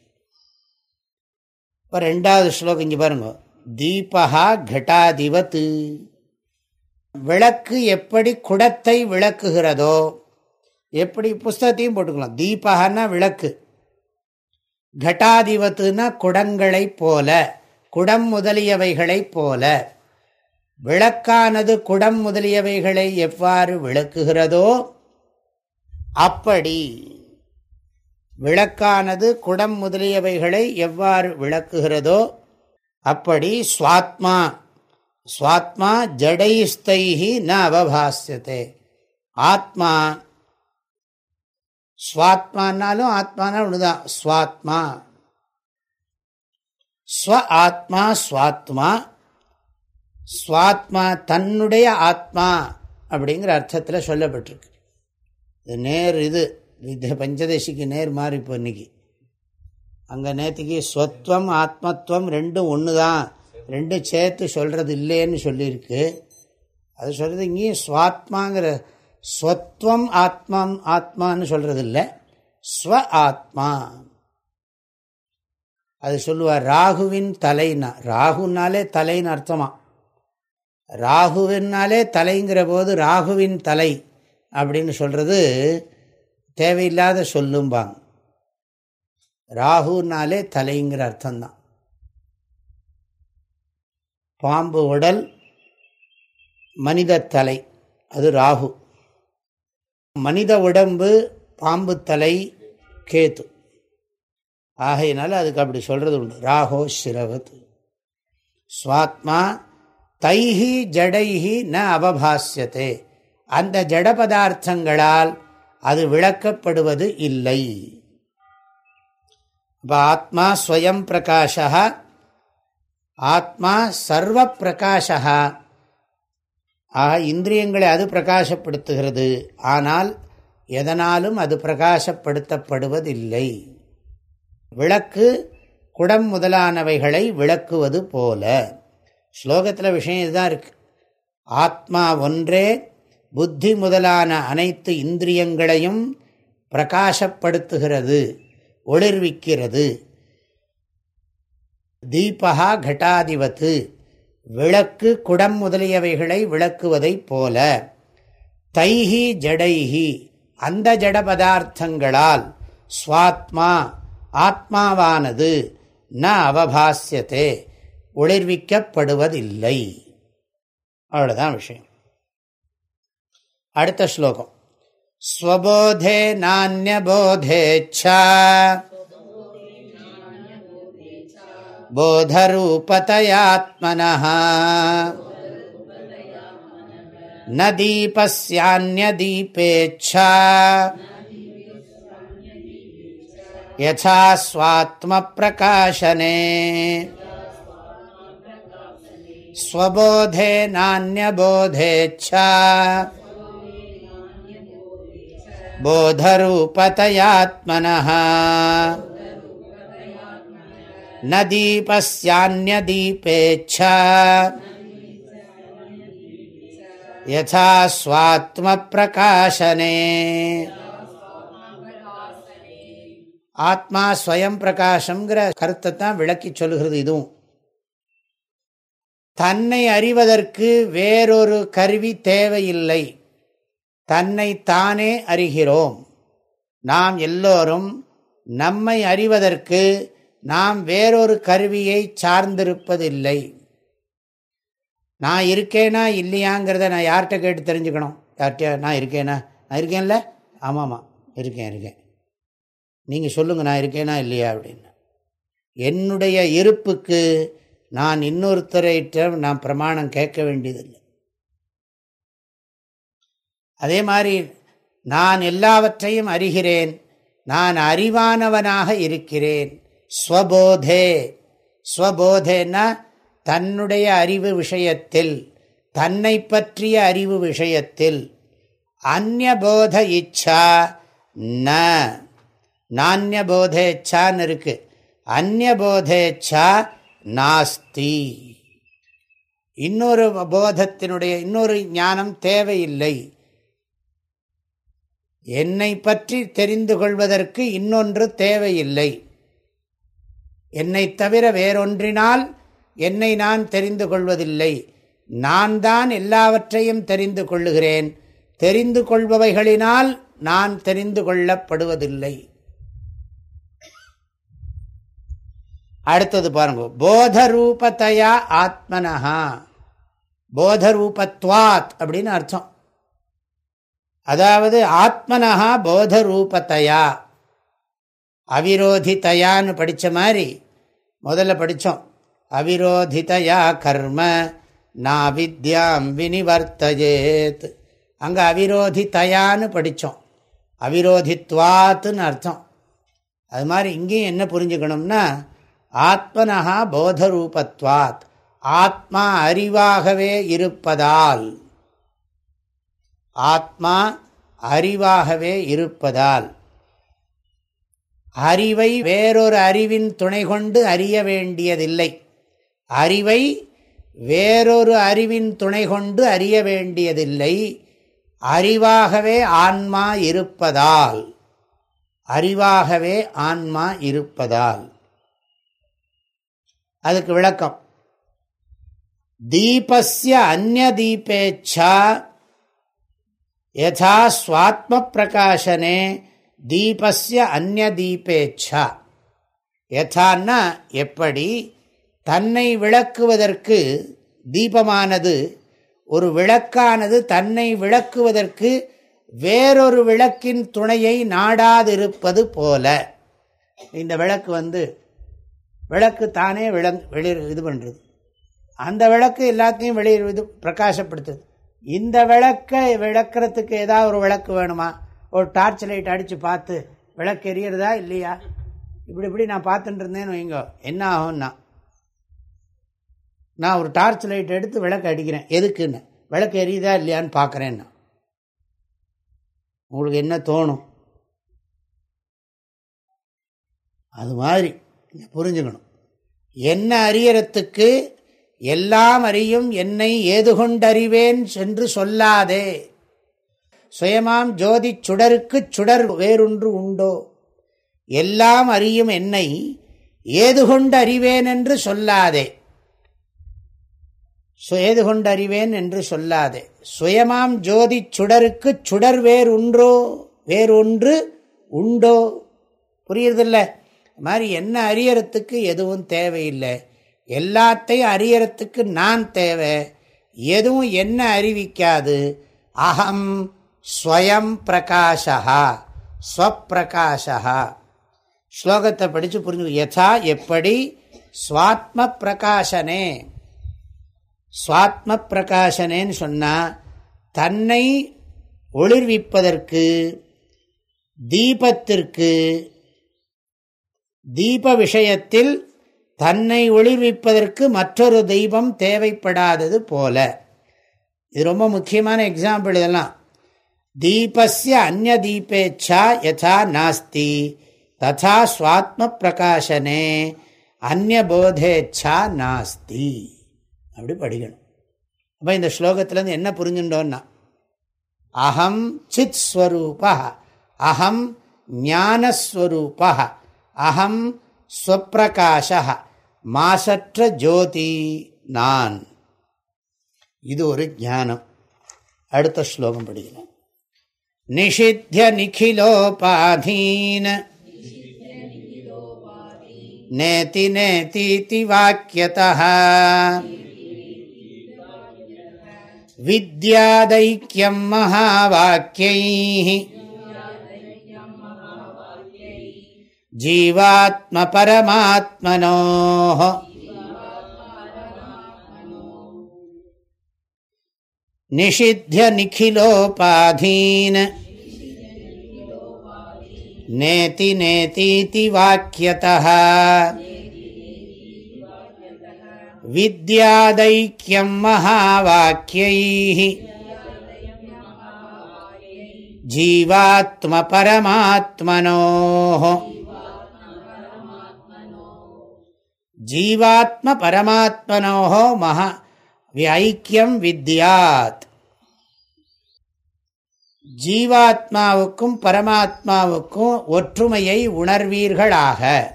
இப்போ ரெண்டாவது ஸ்லோகம் இங்கே பாருங்க. தீபா கட்டாதிவத்து விளக்கு எப்படி குடத்தை விளக்குகிறதோ எப்படி புஸ்தகத்தையும் போட்டுக்கலாம். தீபகன்னா விளக்கு. கட்டாதிவத்துனா குடங்களை போல குடம் முதலியவைகளைப் போல. விளக்கானது குடம் முதலியவைகளை எவ்வாறு விளக்குகிறதோ அப்படி விளக்கானது குடம் முதலியவைகளை எவ்வாறு விளக்குகிறதோ அப்படி சுவாத்மா சுவாத்மா ஜடைஸ்தைஹி ந அவபாசியத்தை ஆத்மா ஸ்வாத்மானாலும் ஆத்மானா ஒன்றுதான் ஸ்வாத்மா ஸ்வ ஆத்மா ஸ்வாத்மா ஸ்வாத்மா தன்னுடைய ஆத்மா அப்படிங்கிற அர்த்தத்தில் சொல்லப்பட்டிருக்கு. இது நேர் இது. இது பஞ்சதசிக்கு நேர் மாறி இப்போ இன்னைக்கு. அங்கே நேற்றுக்கு ஸ்வத்வம் ஆத்மத்துவம் ரெண்டும் ஒன்று தான் ரெண்டும் சேர்த்து சொல்கிறது இல்லைன்னு சொல்லியிருக்கு. அது சொல்கிறது இங்கேயும் ஸ்வாத்மாங்கிற ஸ்வத்வம் ஆத்மம் ஆத்மான்னு சொல்கிறது இல்லை. ஸ்வ ஆத்மா. அது சொல்லுவார் ராகுவின் தலைனா. ராகுனாலே தலைன்னு அர்த்தமாக ராகுவினாலே தலைங்கிற போது ராகுவின் தலை அப்படின்னு சொல்கிறது தேவையில்லாத சொல்லும்பாங்க. ராகுனாலே தலைங்கிற அர்த்தம்தான். பாம்பு உடல் மனித தலை அது ராகு. மனித உடம்பு பாம்பு தலை கேத்து. ஆகையினால அதுக்கு அப்படி சொல்கிறது உண்டு. ராகோ சிரவத். ஸ்வாத்மா தைஹி ஜடைஹி ந அவபாசியத்தே அந்த ஜட பதார்த்தங்களால் அது விளக்கப்படுவது இல்லை. இப்போ ஆத்மா ஸ்வயம் பிரகாஷா ஆத்மா சர்வ பிரகாஷா ஆக இந்திரியங்களை அது பிரகாசப்படுத்துகிறது. ஆனால் எதனாலும் அது பிரகாசப்படுத்தப்படுவதில்லை. விளக்கு குடம் முதலானவைகளை விளக்குவது போல. ஸ்லோகத்தில் விஷயம் இதுதான் இருக்கு. ஆத்மா ஒன்றே புத்தி முதலான அனைத்து இந்திரியங்களையும் பிரகாசப்படுத்துகிறது ஒளிர்விக்கிறது. தீபகா கட்டாதிவத்து விளக்கு குடம் முதலியவைகளை விளக்குவதைப் போல தைஹி ஜடைஹி அந்த ஜட பதார்த்தங்களால் ஸ்வாத்மா ஆத்மாவானது ந அவபாசியத்தே ஒளிர்விக்கப்படுவதில்லை அவ்வளோதான் விஷயம் அடுத்த ஸ்லோகம் ஸ்வபோதே நானியபோதேச்சா बोधरूपतयात्मनः न दीपस्यान्यदीपेच्छा यथा स्वात्मप्रकाशने स्वबोधे नान्यबोधेच्छा बोधरूपतयात्मनः न दीपस्यान्यदीपेच्छा யதா ஸ்வாத்ம பிரகாசனே ஆத்மா ஸ்வயம் பிரகாசங்கிற கருத்தை தான் விளக்கி சொல்கிறது இதுவும் தன்னை அறிவதற்கு வேறொரு கருவி தேவையில்லை. தன்னை தானே அறிகிறோம். நாம் எல்லோரும் நம்மை அறிவதற்கு நாம் வேறொரு கருவியை சார்ந்திருப்பதில்லை. நான் இருக்கேனா இல்லையாங்கிறத நான் யார்கிட்ட கேட்டு தெரிஞ்சுக்கணும்? யார்கிட்ட? நான் இருக்கேனா? நான் இருக்கேன்ல? ஆமாம்மா இருக்கேன் இருக்கேன். நீங்கள் சொல்லுங்கள் நான் இருக்கேனா இல்லையா அப்படின்னு. என்னுடைய இருப்புக்கு நான் இன்னொருத்தரையிட்ட நான் பிரமாணம் கேட்க வேண்டியதில்லை. அதே மாதிரி நான் எல்லாவற்றையும் அறிகிறேன். நான் அறிவானவனாக இருக்கிறேன். ஸ்வபோதே. ஸ்வபோதேன்னா தன்னுடைய அறிவு விஷயத்தில் தன்னை பற்றிய அறிவு விஷயத்தில். அந்நபோத இச்சா ந. நானியபோதேச்சான்னு இருக்கு. அந்நபோதேச்சா நாஸ்தி. இன்னொரு போதத்தினுடைய இன்னொரு ஞானம் தேவையில்லை. என்னை பற்றி தெரிந்து கொள்வதற்கு இன்னொன்று தேவையில்லை. என்னை தவிர வேறொன்றினால் என்னை நான் தெரிந்து கொள்வதில்லை. நான் தான் எல்லாவற்றையும் தெரிந்து கொள்ளுகிறேன். தெரிந்து கொள்பவைகளினால் நான் தெரிந்து கொள்ளப்படுவதில்லை. அடுத்தது பாருங்க. போதரூபத்தையா ஆத்மனஹா. போதரூபத்வாத் அப்படின்னு அர்த்தம். அதாவது ஆத்மனஹா போதரூபத்தையா. அவிரோதித்தையான்னு படித்த மாதிரி முதல்ல படித்தோம் அவிரோதிதையா கர்ம நாவித்யாம் வினிவர்த்தஜேத் அங்கே அவிரோதித்தையான்னு படித்தோம் அவிரோதித்வாத்துன்னு அர்த்தம். அது மாதிரி இங்கேயும் என்ன புரிஞ்சுக்கணும்னா ஆத்மனஹா போதரூபத்வாத். ஆத்மா அறிவாகவே இருப்பதால். ஆத்மா அறிவாகவே இருப்பதால். அறிவை வேறொரு அறிவின் துணை கொண்டு அறிய வேண்டியதில்லை. அறிவை வேறொரு அறிவின் துணை கொண்டு அறிய வேண்டியதில்லை. அறிவாகவே ஆன்மா இருப்பதால். அறிவாகவே ஆன்மா இருப்பதால். அதுக்கு விளக்கம். தீபஸ்ய அந்நிய தீபேச்சா யதா சுவாத்ம பிரகாசனே தீபஸ்ய அந்நிய தீபேச்சா யதான்னா எப்படி? தன்னை விளக்குவதற்கு தீபமானது ஒரு விளக்கானது தன்னை விளக்குவதற்கு வேறொரு விளக்கின் துணையை நாடாதிருப்பது போல. இந்த விளக்கு வந்து விளக்கு தானே விளங் வெளி இது பண்ணுறது அந்த விளக்கு எல்லாத்தையும் வெளி இது பிரகாசப்படுத்துது. இந்த விளக்கை விளக்குறதுக்கு ஏதாவது ஒரு விளக்கு வேணுமா? ஒரு டார்ச் லைட் அடித்து பார்த்து விளக்கு எரியறதா இல்லையா? இப்படி இப்படி நான் பார்த்துட்டு இருந்தேன்னு வைங்க. என்ன ஆகும்னா நான் ஒரு டார்ச் லைட் எடுத்து விளக்கு அடிக்கிறேன். எதுக்குன்னு? விளக்கு எரியுதா இல்லையான்னு பார்க்குறேன்னா. உங்களுக்கு என்ன தோணும்? அது மாதிரி. புரிஞ்சுக்கணும். என்ன அறியறத்துக்கு எல்லாம் அறியும் என்னை ஏது கொண்டறிவேன் என்று சொல்லாதே. சுயமாம் ஜோதி சுடருக்கு சுடர் வேறொன்று உண்டோ? எல்லாம் அறியும் என்னை ஏது கொண்டு அறிவேன் என்று சொல்லாதே. ஏது கொண்டு அறிவேன் என்று சொல்லாதே. சுயமாம் ஜோதி சுடருக்கு சுடர் வேறொன்றோ? வேறொன்று உண்டோ? புரியுறதில்ல? மாதிரி என்ன அறியறத்துக்கு எதுவும் தேவையில்லை. எல்லாத்தையும் அறியறத்துக்கு நான் தேவை. எதுவும் என்ன அறிவிக்காது. அகம் ஸ்வயம் பிரகாஷா ஸ்வப்பிரகாஷா ஸ்லோகத்தை படித்து புரிஞ்சு யதா எப்படி? ஸ்வாத்ம பிரகாசனே சுவாத்ம பிரகாசனேன்னு சொன்னால் தன்னை ஒளிர்விப்பதற்கு தீபத்திற்கு தீப விஷயத்தில் தன்னை ஒளிர்விப்பதற்கு மற்றொரு தெய்வம் தேவைப்படாதது போல. இது ரொம்ப முக்கியமான எக்ஸாம்பிள் இதெல்லாம். தீபஸ்ய அந்நிய தீபேச்சா யதா நாஸ்தி ததா சுவாத்ம பிரகாசனே அந்நிய போதேச்சா நாஸ்தி. அப்படி படிக்கணும். அப்போ இந்த ஸ்லோகத்திலேருந்து என்ன புரிஞ்சுட்டோன்னா அகம் சித் ஸ்வரூப அகம் ஞானஸ்வரூபா அகம் ஸ்வப்பிரகாஷ மாசற்ற ஜோதி நான். இது ஒரு ஞானம். அடுத்த ஸ்லோகம் படிக்கலாம். நிஷித்திய நிகிலோபாதீன. நேதி நேதீதி வாக்கியதா வித்யாதைக்கியம் மகாவாக்கியை जीवात्मपरमात्मनोः। निषिध्य निखिलोपाधीन नेति नेतीति वाक्यतः। विद्यादैक्यं महावाक्यैः। जीवात्मपरमात्मनोः। ஜீவாத்ம பரமாத்மனோஹோ மகா ஐக்கியம் வித்யாத். ஜீவாத்மாவுக்கும் பரமாத்மாவுக்கும் ஒற்றுமையை உணர்வீர்களாக.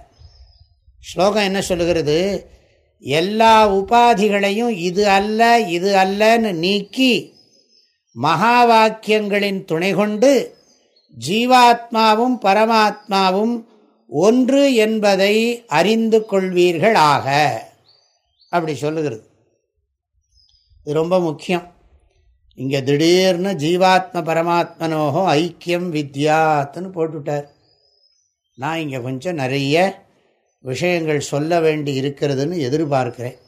ஸ்லோகம் என்ன சொல்லுகிறது? எல்லா உபாதிகளையும் இது அல்ல இது அல்லன்னு நீக்கி மகா வாக்கியங்களின் துணை கொண்டு ஜீவாத்மாவும் பரமாத்மாவும் ஒன்று என்பதை அறிந்து கொள்வீர்களாக. அப்படி சொல்லுகிறது. இது ரொம்ப முக்கியம். இங்கே திடீர்னு ஜீவாத்ம பரமாத்மனோகோ ஐக்கியம் வித்யாத்துன்னு போட்டுவிட்டார். நான் இங்கே கொஞ்சம் நிறைய விஷயங்கள் சொல்ல வேண்டி இருக்கிறதுன்னு எதிர்பார்க்கிறேன்.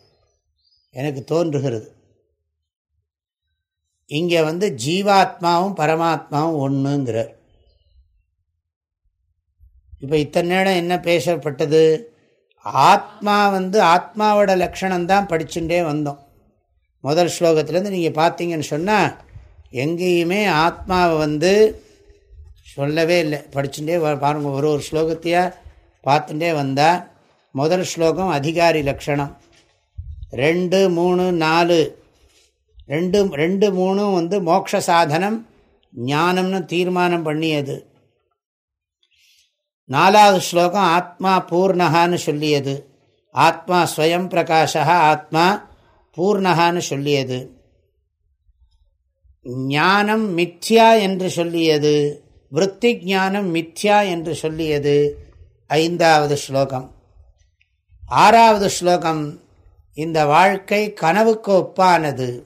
எனக்கு தோன்றுகிறது. இங்கே வந்து ஜீவாத்மாவும் பரமாத்மாவும் ஒன்றுங்கிறார் இப்போ இத்தனை நேரம் என்ன பேசப்பட்டது? ஆத்மா வந்து ஆத்மாவோட லக்ஷணம்தான் படிச்சுட்டே வந்தோம். முதல் ஸ்லோகத்துலேருந்து நீங்கள் பார்த்தீங்கன்னு சொன்னால் எங்கேயுமே ஆத்மாவை வந்து சொல்லவே இல்லை. படிச்சுட்டே பாருங்கள் ஒரு ஒரு ஸ்லோகத்தையாக பார்த்துட்டே வந்தால் முதல் ஸ்லோகம் அதிகாரி லக்ஷணம் ரெண்டு மூணு நாலு. ரெண்டு ரெண்டு மூணும் வந்து மோக்ஷ சாதனம் ஞானம்னு தீர்மானம் பண்ணியது. நாலாவது ஸ்லோகம் ஆத்மா பூர்ணகான்னு சொல்லியது. ஆத்மா ஸ்வயம் பிரகாஷா ஆத்மா பூர்ணகான்னு சொல்லியது. ஞானம் மித்யா என்று சொல்லியது. விற்பி ஞானம் மித்யா என்று சொல்லியது. ஐந்தாவது ஸ்லோகம். ஆறாவது ஸ்லோகம். இந்த வாழ்க்கை கனவுக்கு ஒப்பானது.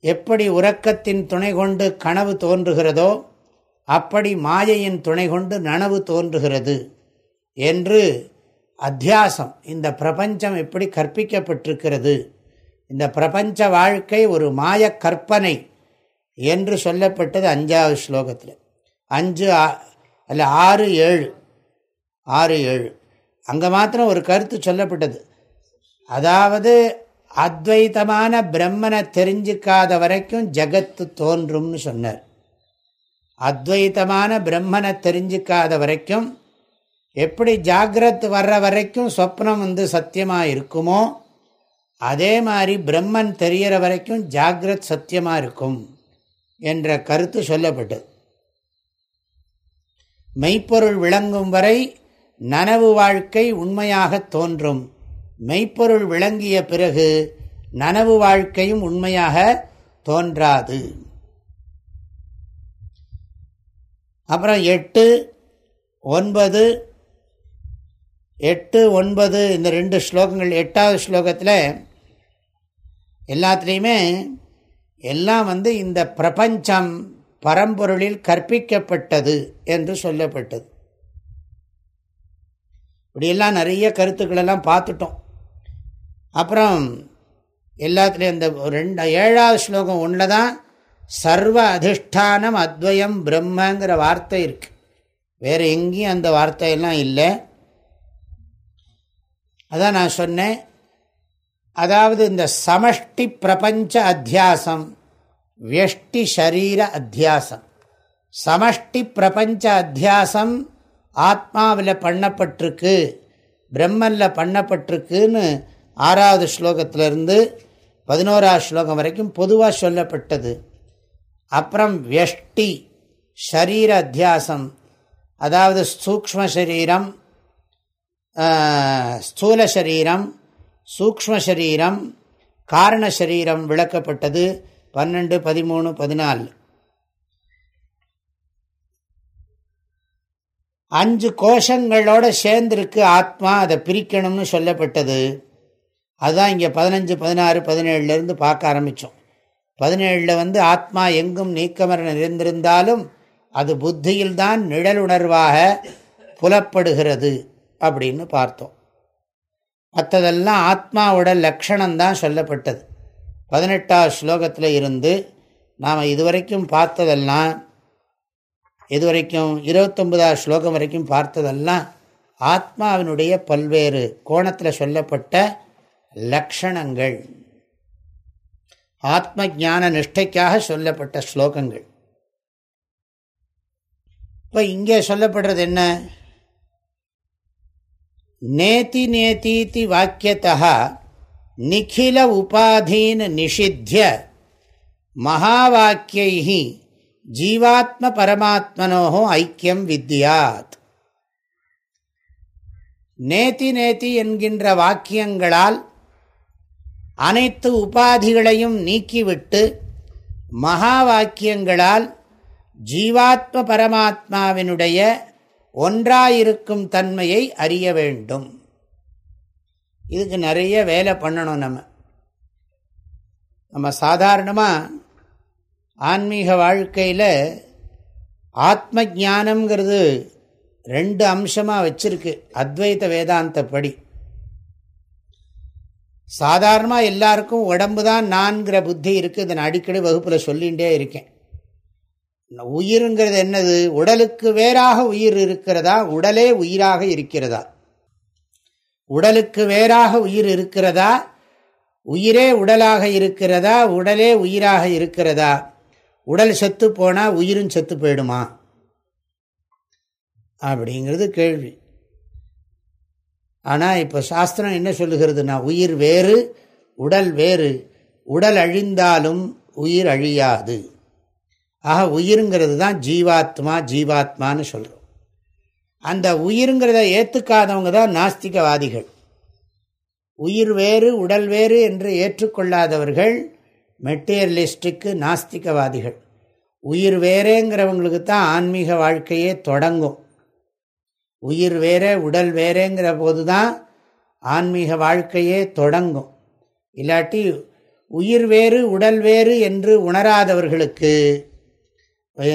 எப்படி உறக்கத்தின் துணை கொண்டு கனவு தோன்றுகிறதோ அப்படி மாயையின் துணை கொண்டு நனவு தோன்றுகிறது என்று அத்தியாசம். இந்த பிரபஞ்சம் எப்படி கற்பிக்கப்பட்டிருக்கிறது? இந்த பிரபஞ்ச வாழ்க்கை ஒரு மாய கற்பனை என்று சொல்லப்பட்டது அஞ்சாவது ஸ்லோகத்தில். அஞ்சு அல்ல ஆறு ஏழு. ஆறு ஏழு. அங்கே மாத்திரம் ஒரு கருத்து சொல்லப்பட்டது. அதாவது அத்வைத்தமான பிரம்மனை தெரிஞ்சிக்காத வரைக்கும் ஜகத்து தோன்றும்னு சொன்னார். அத்வைத்தமான பிரம்மனை தெரிஞ்சிக்காத வரைக்கும் எப்படி ஜாகிரத் வர்ற வரைக்கும் சொப்னம் வந்து சத்தியமாக இருக்குமோ அதே மாதிரி பிரம்மன் தெரிகிற வரைக்கும் ஜாகிரத் சத்தியமாக இருக்கும் என்ற கருத்து சொல்லப்பட்டது. மெய்ப்பொருள் விளங்கும் வரை நனவு வாழ்க்கை உண்மையாக தோன்றும். மெய்ப்பொருள் விளங்கிய பிறகு நனவு வாழ்க்கையும் உண்மையாக தோன்றாது. அப்புறம் எட்டு ஒன்பது எட்டு ஒன்பது இந்த ரெண்டு ஸ்லோகங்கள் எட்டாவது ஸ்லோகத்தில் எல்லாத்துலேயுமே எல்லாம் வந்து இந்த பிரபஞ்சம் பரம்பொருளில் கற்பிக்கப்பட்டது என்று சொல்லப்பட்டது. இப்படியெல்லாம் நிறைய கருத்துக்களெல்லாம் பார்த்துட்டோம். அப்புறம் எல்லாத்துலேயும் இந்த ரெண்டு ஏழாவது ஸ்லோகம் ஒன்றில் தான் சர்வ அதிஷ்டானம் அத்வயம் பிரம்மங்கிற வார்த்தை இருக்கு. வேறு எங்கேயும் அந்த வார்த்தையெல்லாம் இல்லை. அதான் நான் சொன்னேன். அதாவது இந்த சமஷ்டி பிரபஞ்ச அத்தியாசம் வியஷ்டி ஷரீர அத்தியாசம். சமஷ்டி பிரபஞ்ச அத்தியாசம் ஆத்மாவில் பண்ணப்பட்டிருக்கு பிரம்மனில் பண்ணப்பட்டிருக்குன்னு ஆறாவது ஸ்லோகத்திலிருந்து பதினோராவது ஸ்லோகம் வரைக்கும் பொதுவாக சொல்லப்பட்டது. அப்புறம் வெஷ்டி ஷரீர அத்தியாசம். அதாவது சூக்ம சரீரம் ஸ்தூல சரீரம் சூக்ம சரீரம் காரண சரீரம் விளக்கப்பட்டது பன்னெண்டு பதிமூணு பதினாலு. அஞ்சு கோஷங்களோட சேர்ந்திருக்கு ஆத்மா அதை பிரிக்கணும்னு சொல்லப்பட்டது. அதுதான் இங்கே பதினஞ்சு பதினாறு பதினேழுலேருந்து பார்க்க ஆரம்பித்தோம் பதினேழில் வந்து ஆத்மா எங்கும் நீக்கமர நிறைந்திருந்தாலும் அது புத்தியில்தான் நிழலுணர்வாக புலப்படுகிறது அப்படின்னு பார்த்தோம். மற்றதெல்லாம் ஆத்மாவோட லக்ஷணம்தான் சொல்லப்பட்டது. பதினெட்டாவது ஸ்லோகத்தில் இருந்து நாம் இதுவரைக்கும் பார்த்ததெல்லாம் இதுவரைக்கும் இருபத்தொன்பதாவது ஸ்லோகம் வரைக்கும் பார்த்ததெல்லாம் ஆத்மாவினுடைய பல்வேறு கோணத்தில் சொல்லப்பட்ட லக்ஷணங்கள். ஆத்ம ஜான நிஷ்டைக்காக சொல்லப்பட்ட ஸ்லோகங்கள் இப்போ இங்கே சொல்லப்படுறது என்ன நேத்தி நேத்தீதி வாக்கியத்தா நிখিல உபாதீன் நிஷித்திய மகாவாக்கியை ஜீவாத்ம பரமாத்மனோ ஐக்கியம் வித்யாத் நேத்தி நேத்தி என்கின்ற வாக்கியங்களால் அனைத்து உபாதிகளையும் நீக்கிவிட்டு மகா வாக்கியங்களால் ஜீவாத்ம பரமாத்மாவினுடைய ஒன்றாயிருக்கும் தன்மையை அறிய வேண்டும். இதுக்கு நிறைய வேலை பண்ணணும் நம்ம. நம்ம சாதாரணமாக ஆன்மீக வாழ்க்கையில் ஆத்ம ஜானம்ங்கிறது ரெண்டு அம்சமாக வச்சிருக்கு. அத்வைத வேதாந்தப்படி சாதாரணமாக எல்லாருக்கும் உடம்பு தான் நான்கிற புத்தி இருக்குது இதை நான் அடிக்கடி வகுப்பில் சொல்லிகிட்டே இருக்கேன். உயிருங்கிறது என்னது? உடலுக்கு வேறாக உயிர் இருக்கிறதா? உடலே உயிராக இருக்கிறதா? உடலுக்கு வேறாக உயிர் இருக்கிறதா? உயிரே உடலாக இருக்கிறதா? உடலே உயிராக இருக்கிறதா? உடல் செத்து போனால் உயிரும் செத்து போயிடுமா? அப்படிங்கிறது கேள்வி. ஆனால் இப்போ சாஸ்திரம் என்ன சொல்லுகிறதுனா உயிர் வேறு உடல் வேறு. உடல் அழிந்தாலும் உயிர் அழியாது. ஆக உயிருங்கிறது தான் ஜீவாத்மா ஜீவாத்மான்னு சொல்கிறோம் அந்த உயிருங்கிறத ஏற்றுக்காதவங்க தான் நாஸ்திகவாதிகள். உயிர் வேறு உடல் வேறு என்று ஏற்றுக்கொள்ளாதவர்கள் மெட்டீரியலிஸ்டுக்கு நாஸ்திகவாதிகள். உயிர் வேறேங்கிறவங்களுக்கு தான் ஆன்மீக வாழ்க்கையே தொடங்கும். உயிர் வேற உடல் வேறேங்கிற போது தான் ஆன்மீக வாழ்க்கையே தொடங்கும். இல்லாட்டி உயிர் வேறு உடல் வேறு என்று உணராதவர்களுக்கு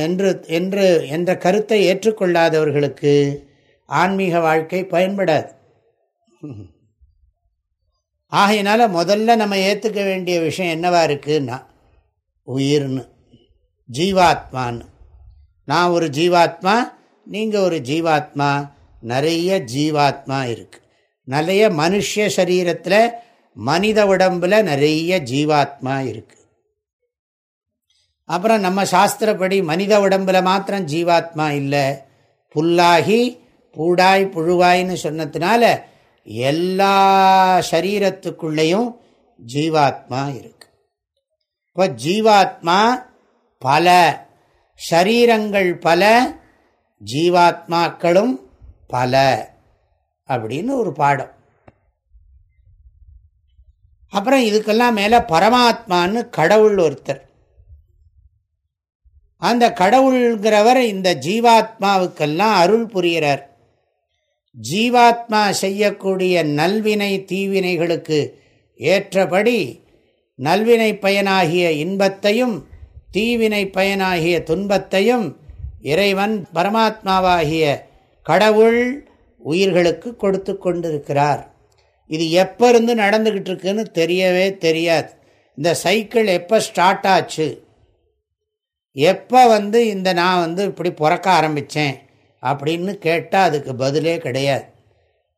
என்று என்று என்ற கருத்தை ஏற்றுக்கொள்ளாதவர்களுக்கு ஆன்மீக வாழ்க்கை பயன்படாது. ஆகையினால முதல்ல நம்ம ஏற்றுக்க வேண்டிய விஷயம் என்னவா இருக்குன்னா உயிர்னு ஜீவாத்மான்னு. நான் ஒரு ஜீவாத்மா நீங்கள் ஒரு ஜீவாத்மா நிறைய ஜீவாத்மா இருக்குது நிறைய மனுஷ சரீரத்தில் மனித உடம்பில் நிறைய ஜீவாத்மா இருக்குது அப்புறம் நம்ம சாஸ்திரப்படி மனித உடம்பில் மாத்திரம் ஜீவாத்மா இல்லை. புல்லாகி பூடாய் புழுவாயின்னு சொன்னதுனால எல்லா சரீரத்துக்குள்ளேயும் ஜீவாத்மா இருக்கு. இப்போ ஜீவாத்மா பல ஷரீரங்கள் பல ஜீவாத்மாக்களும் பல அப்படின்னு ஒரு பாடம். அப்புறம் இதுக்கெல்லாம் மேலே பரமாத்மான்னு கடவுள் ஒருத்தர். அந்த கடவுள்கிறவர் இந்த ஜீவாத்மாவுக்கெல்லாம் அருள் புரிகிறார் ஜீவாத்மா செய்யக்கூடிய நல்வினை தீவினைகளுக்கு ஏற்றபடி நல்வினை பயனாகிய இன்பத்தையும் தீவினை பயனாகிய துன்பத்தையும் இறைவன் பரமாத்மாவாகிய கடவுள் உயிர்களுக்கு கொடுத்து கொண்டிருக்கிறார். இது எப்போ இருந்து நடந்துக்கிட்டு இருக்குன்னு தெரியவே தெரியாது. இந்த சைக்கிள் எப்போ ஸ்டார்ட் ஆச்சு? எப்போ வந்து இந்த நான் வந்து இப்படி பிறக்க ஆரம்பித்தேன் அப்படின்னு கேட்டால் அதுக்கு பதிலே கிடையாது.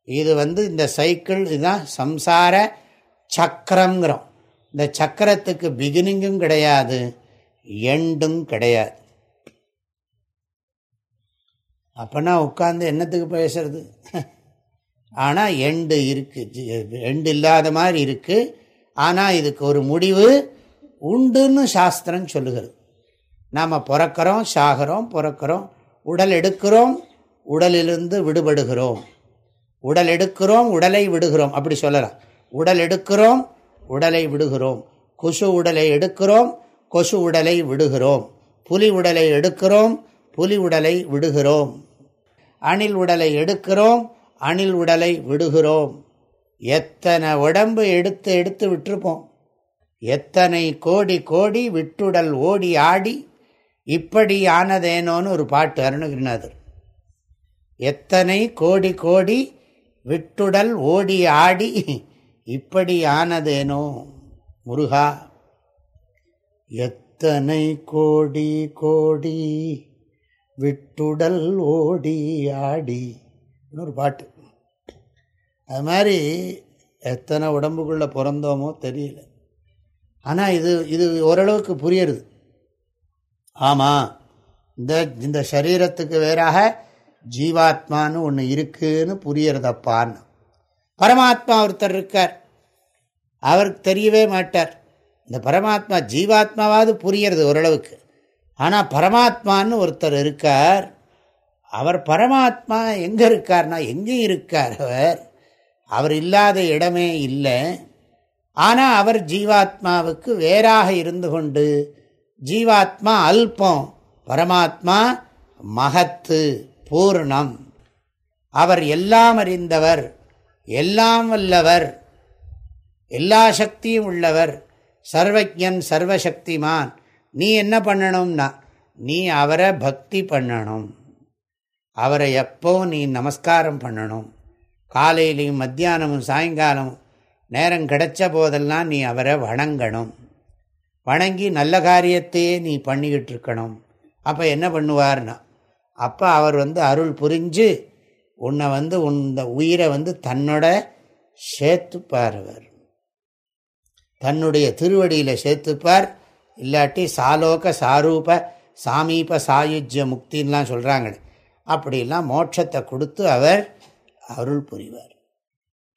இது வந்து இந்த சைக்கிள் இதுதான் சம்சார சக்கரங்கிறோம் இந்த சக்கரத்துக்கு பிகினிங்கும் கிடையாது. எண்டும் கிடையாது. அப்போனா உட்காந்து என்னத்துக்கு பேசுறது? ஆனால் எண்டு இருக்குது எண்டு இல்லாத மாதிரி இருக்குது ஆனால் இதுக்கு ஒரு முடிவு உண்டுன்னு சாஸ்திரம் சொல்லுகிறது. நாம் பிறக்கிறோம் சாகிறோம் பிறக்கிறோம் உடல் எடுக்கிறோம் உடலிலிருந்து விடுபடுகிறோம். உடல் எடுக்கிறோம் உடலை விடுகிறோம். அப்படி சொல்லலாம். உடல் எடுக்கிறோம் உடலை விடுகிறோம். கொசு உடலை எடுக்கிறோம் கொசு உடலை விடுகிறோம். புலி உடலை எடுக்கிறோம் புலி உடலை விடுகிறோம். அணில் உடலை எடுக்கிறோம் அணில் உடலை விடுகிறோம். எத்தனை உடம்பு எடுத்து எடுத்து விட்டுருப்போம். எத்தனை கோடி கோடி விட்டுடல் ஓடி ஆடி இப்படி ஆனதேனோன்னு ஒரு பாட்டு அருணகிரிநாதர். எத்தனை கோடி கோடி விட்டுடல் ஓடி ஆடி இப்படி ஆனதேனோ முருகா. எத்தனை கோடி கோடி விட்டுடல் ஓடி ஆடி. ஒரு பாட்டு. அது மாதிரி எத்தனை உடம்புக்குள்ளே பிறந்தோமோ தெரியல. ஆனால் இது இது ஓரளவுக்கு புரியுறது. ஆமாம் இந்த இந்த சரீரத்துக்கு வேறாக ஜீவாத்மான்னு ஒன்று இருக்குதுன்னு புரியறதப்பான்னு. பரமாத்மா ஒருத்தர் இருக்கார். அவருக்கு தெரியவே மாட்டார். இந்த பரமாத்மா ஜீவாத்மாவாவது புரியறது ஓரளவுக்கு. ஆனால் பரமாத்மான்னு ஒருத்தர் இருக்கார். அவர் பரமாத்மா எங்கே இருக்கார்னா எங்கேயும் இருக்கார் அவர். அவர் இல்லாத இடமே இல்லை. ஆனால் அவர் ஜீவாத்மாவுக்கு வேறாக இருந்து கொண்டு ஜீவாத்மா அல்பம் பரமாத்மா மகத்து பூர்ணம். அவர் எல்லாம் அறிந்தவர் எல்லாம் வல்லவர் எல்லா சக்தியும் உள்ளவர் சர்வஜன் சர்வசக்திமான். நீ என்ன பண்ணணும்னா நீ அவரை பக்தி பண்ணணும். அவரை எப்போ நீ நமஸ்காரம் பண்ணணும். காலையிலையும் மத்தியானமும் சாயங்காலமும் நேரம் கிடைச்ச போதெல்லாம் நீ அவரை வணங்கணும். வணங்கி நல்ல காரியத்தையே நீ பண்ணிக்கிட்டு இருக்கணும் அப்போ என்ன பண்ணுவார்னா அப்போ அவர் வந்து அருள் புரிஞ்சு உன்னை வந்து உன் உயிரை வந்து தன்னோட சேர்த்துப்பார் அவர். தன்னுடைய திருவடியில் சேர்த்துப்பார். இல்லாட்டி சாலோக சாரூப சாமீப சாயுஜ்ய முக்தின்லாம் சொல்கிறாங்களே அப்படிலாம் மோட்சத்தை கொடுத்து அவர் அருள் புரிவார்.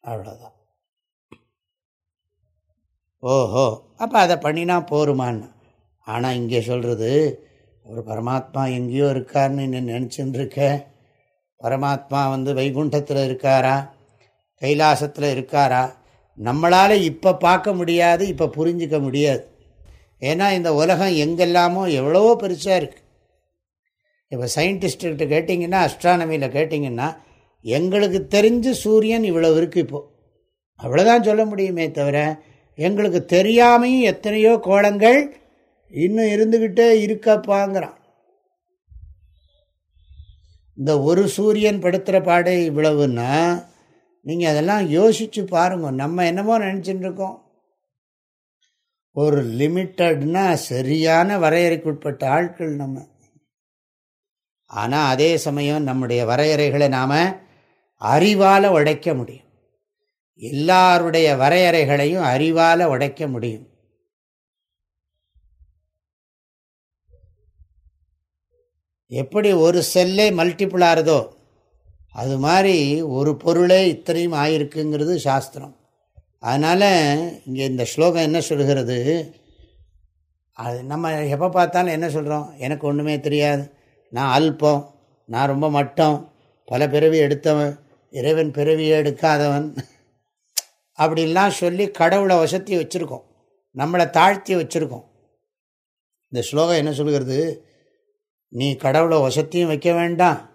அவ்வளோதான் ஓஹோ அப்போ அதை பண்ணினா போருமான்னு. ஆனால் இங்கே சொல்கிறது ஒரு பரமாத்மா எங்கேயோ இருக்கார்னு நீ நினச்சின்னு இருக்க பரமாத்மா வந்து வைகுண்டத்தில் இருக்காரா? கைலாசத்தில் இருக்காரா? நம்மளால் இப்போ பார்க்க முடியாது இப்போ புரிஞ்சிக்க முடியாது. ஏன்னா இந்த உலகம் எங்கெல்லாமோ எவ்வளவோ பெருசாக இருக்குது இப்போ சயின்டிஸ்ட்டுக்கிட்ட கேட்டிங்கன்னா அஸ்ட்ரானமியில் கேட்டிங்கன்னா எங்களுக்கு தெரிஞ்சு சூரியன் இவ்வளோ இருக்குது இப்போது அவ்வளோதான் சொல்ல முடியுமே தவிர எங்களுக்கு தெரியாமையும் எத்தனையோ கோலங்கள் இன்னும் இருந்துக்கிட்டே இருக்கப்பாங்கிறான். இந்த ஒரு சூரியன் படுத்துகிற பாடு இவ்வளவுன்னா நீங்கள் அதெல்லாம் யோசித்து பாருங்க. நம்ம என்னமோ நினச்சிட்டு இருக்கோம். ஒரு லிமிட்டட்னா சரியான வரையறைக்குட்பட்ட ஆட்கள் நம்ம. ஆனால் அதே சமயம் நம்முடைய வரையறைகளை நாம் அறிவால் உடைக்க முடியும். எல்லாருடைய வரையறைகளையும் அறிவால் உடைக்க முடியும். எப்படி ஒரு செல்லே மல்டிபிள் அது மாதிரி ஒரு பொருளே இத்தனையும் ஆயிருக்குங்கிறது சாஸ்திரம். அதனால் இங்கே இந்த ஸ்லோகம் என்ன சொல்கிறது அது நம்ம எப்போ பார்த்தாலும் என்ன சொல்கிறோம் எனக்கு ஒன்றுமே தெரியாது. நான் அல்பம். நான் ரொம்ப மட்டம். பல பிறவி எடுத்தவன் இறைவன் பிறவியை எடுக்காதவன். அப்படிலாம் சொல்லி கடவுளை வசத்தி வச்சுருக்கோம். நம்மளை தாழ்த்தி வச்சுருக்கோம். இந்த ஸ்லோகம் என்ன சொல்கிறது நீ கடவுளை வசத்தையும் வைக்க வேண்டாம்.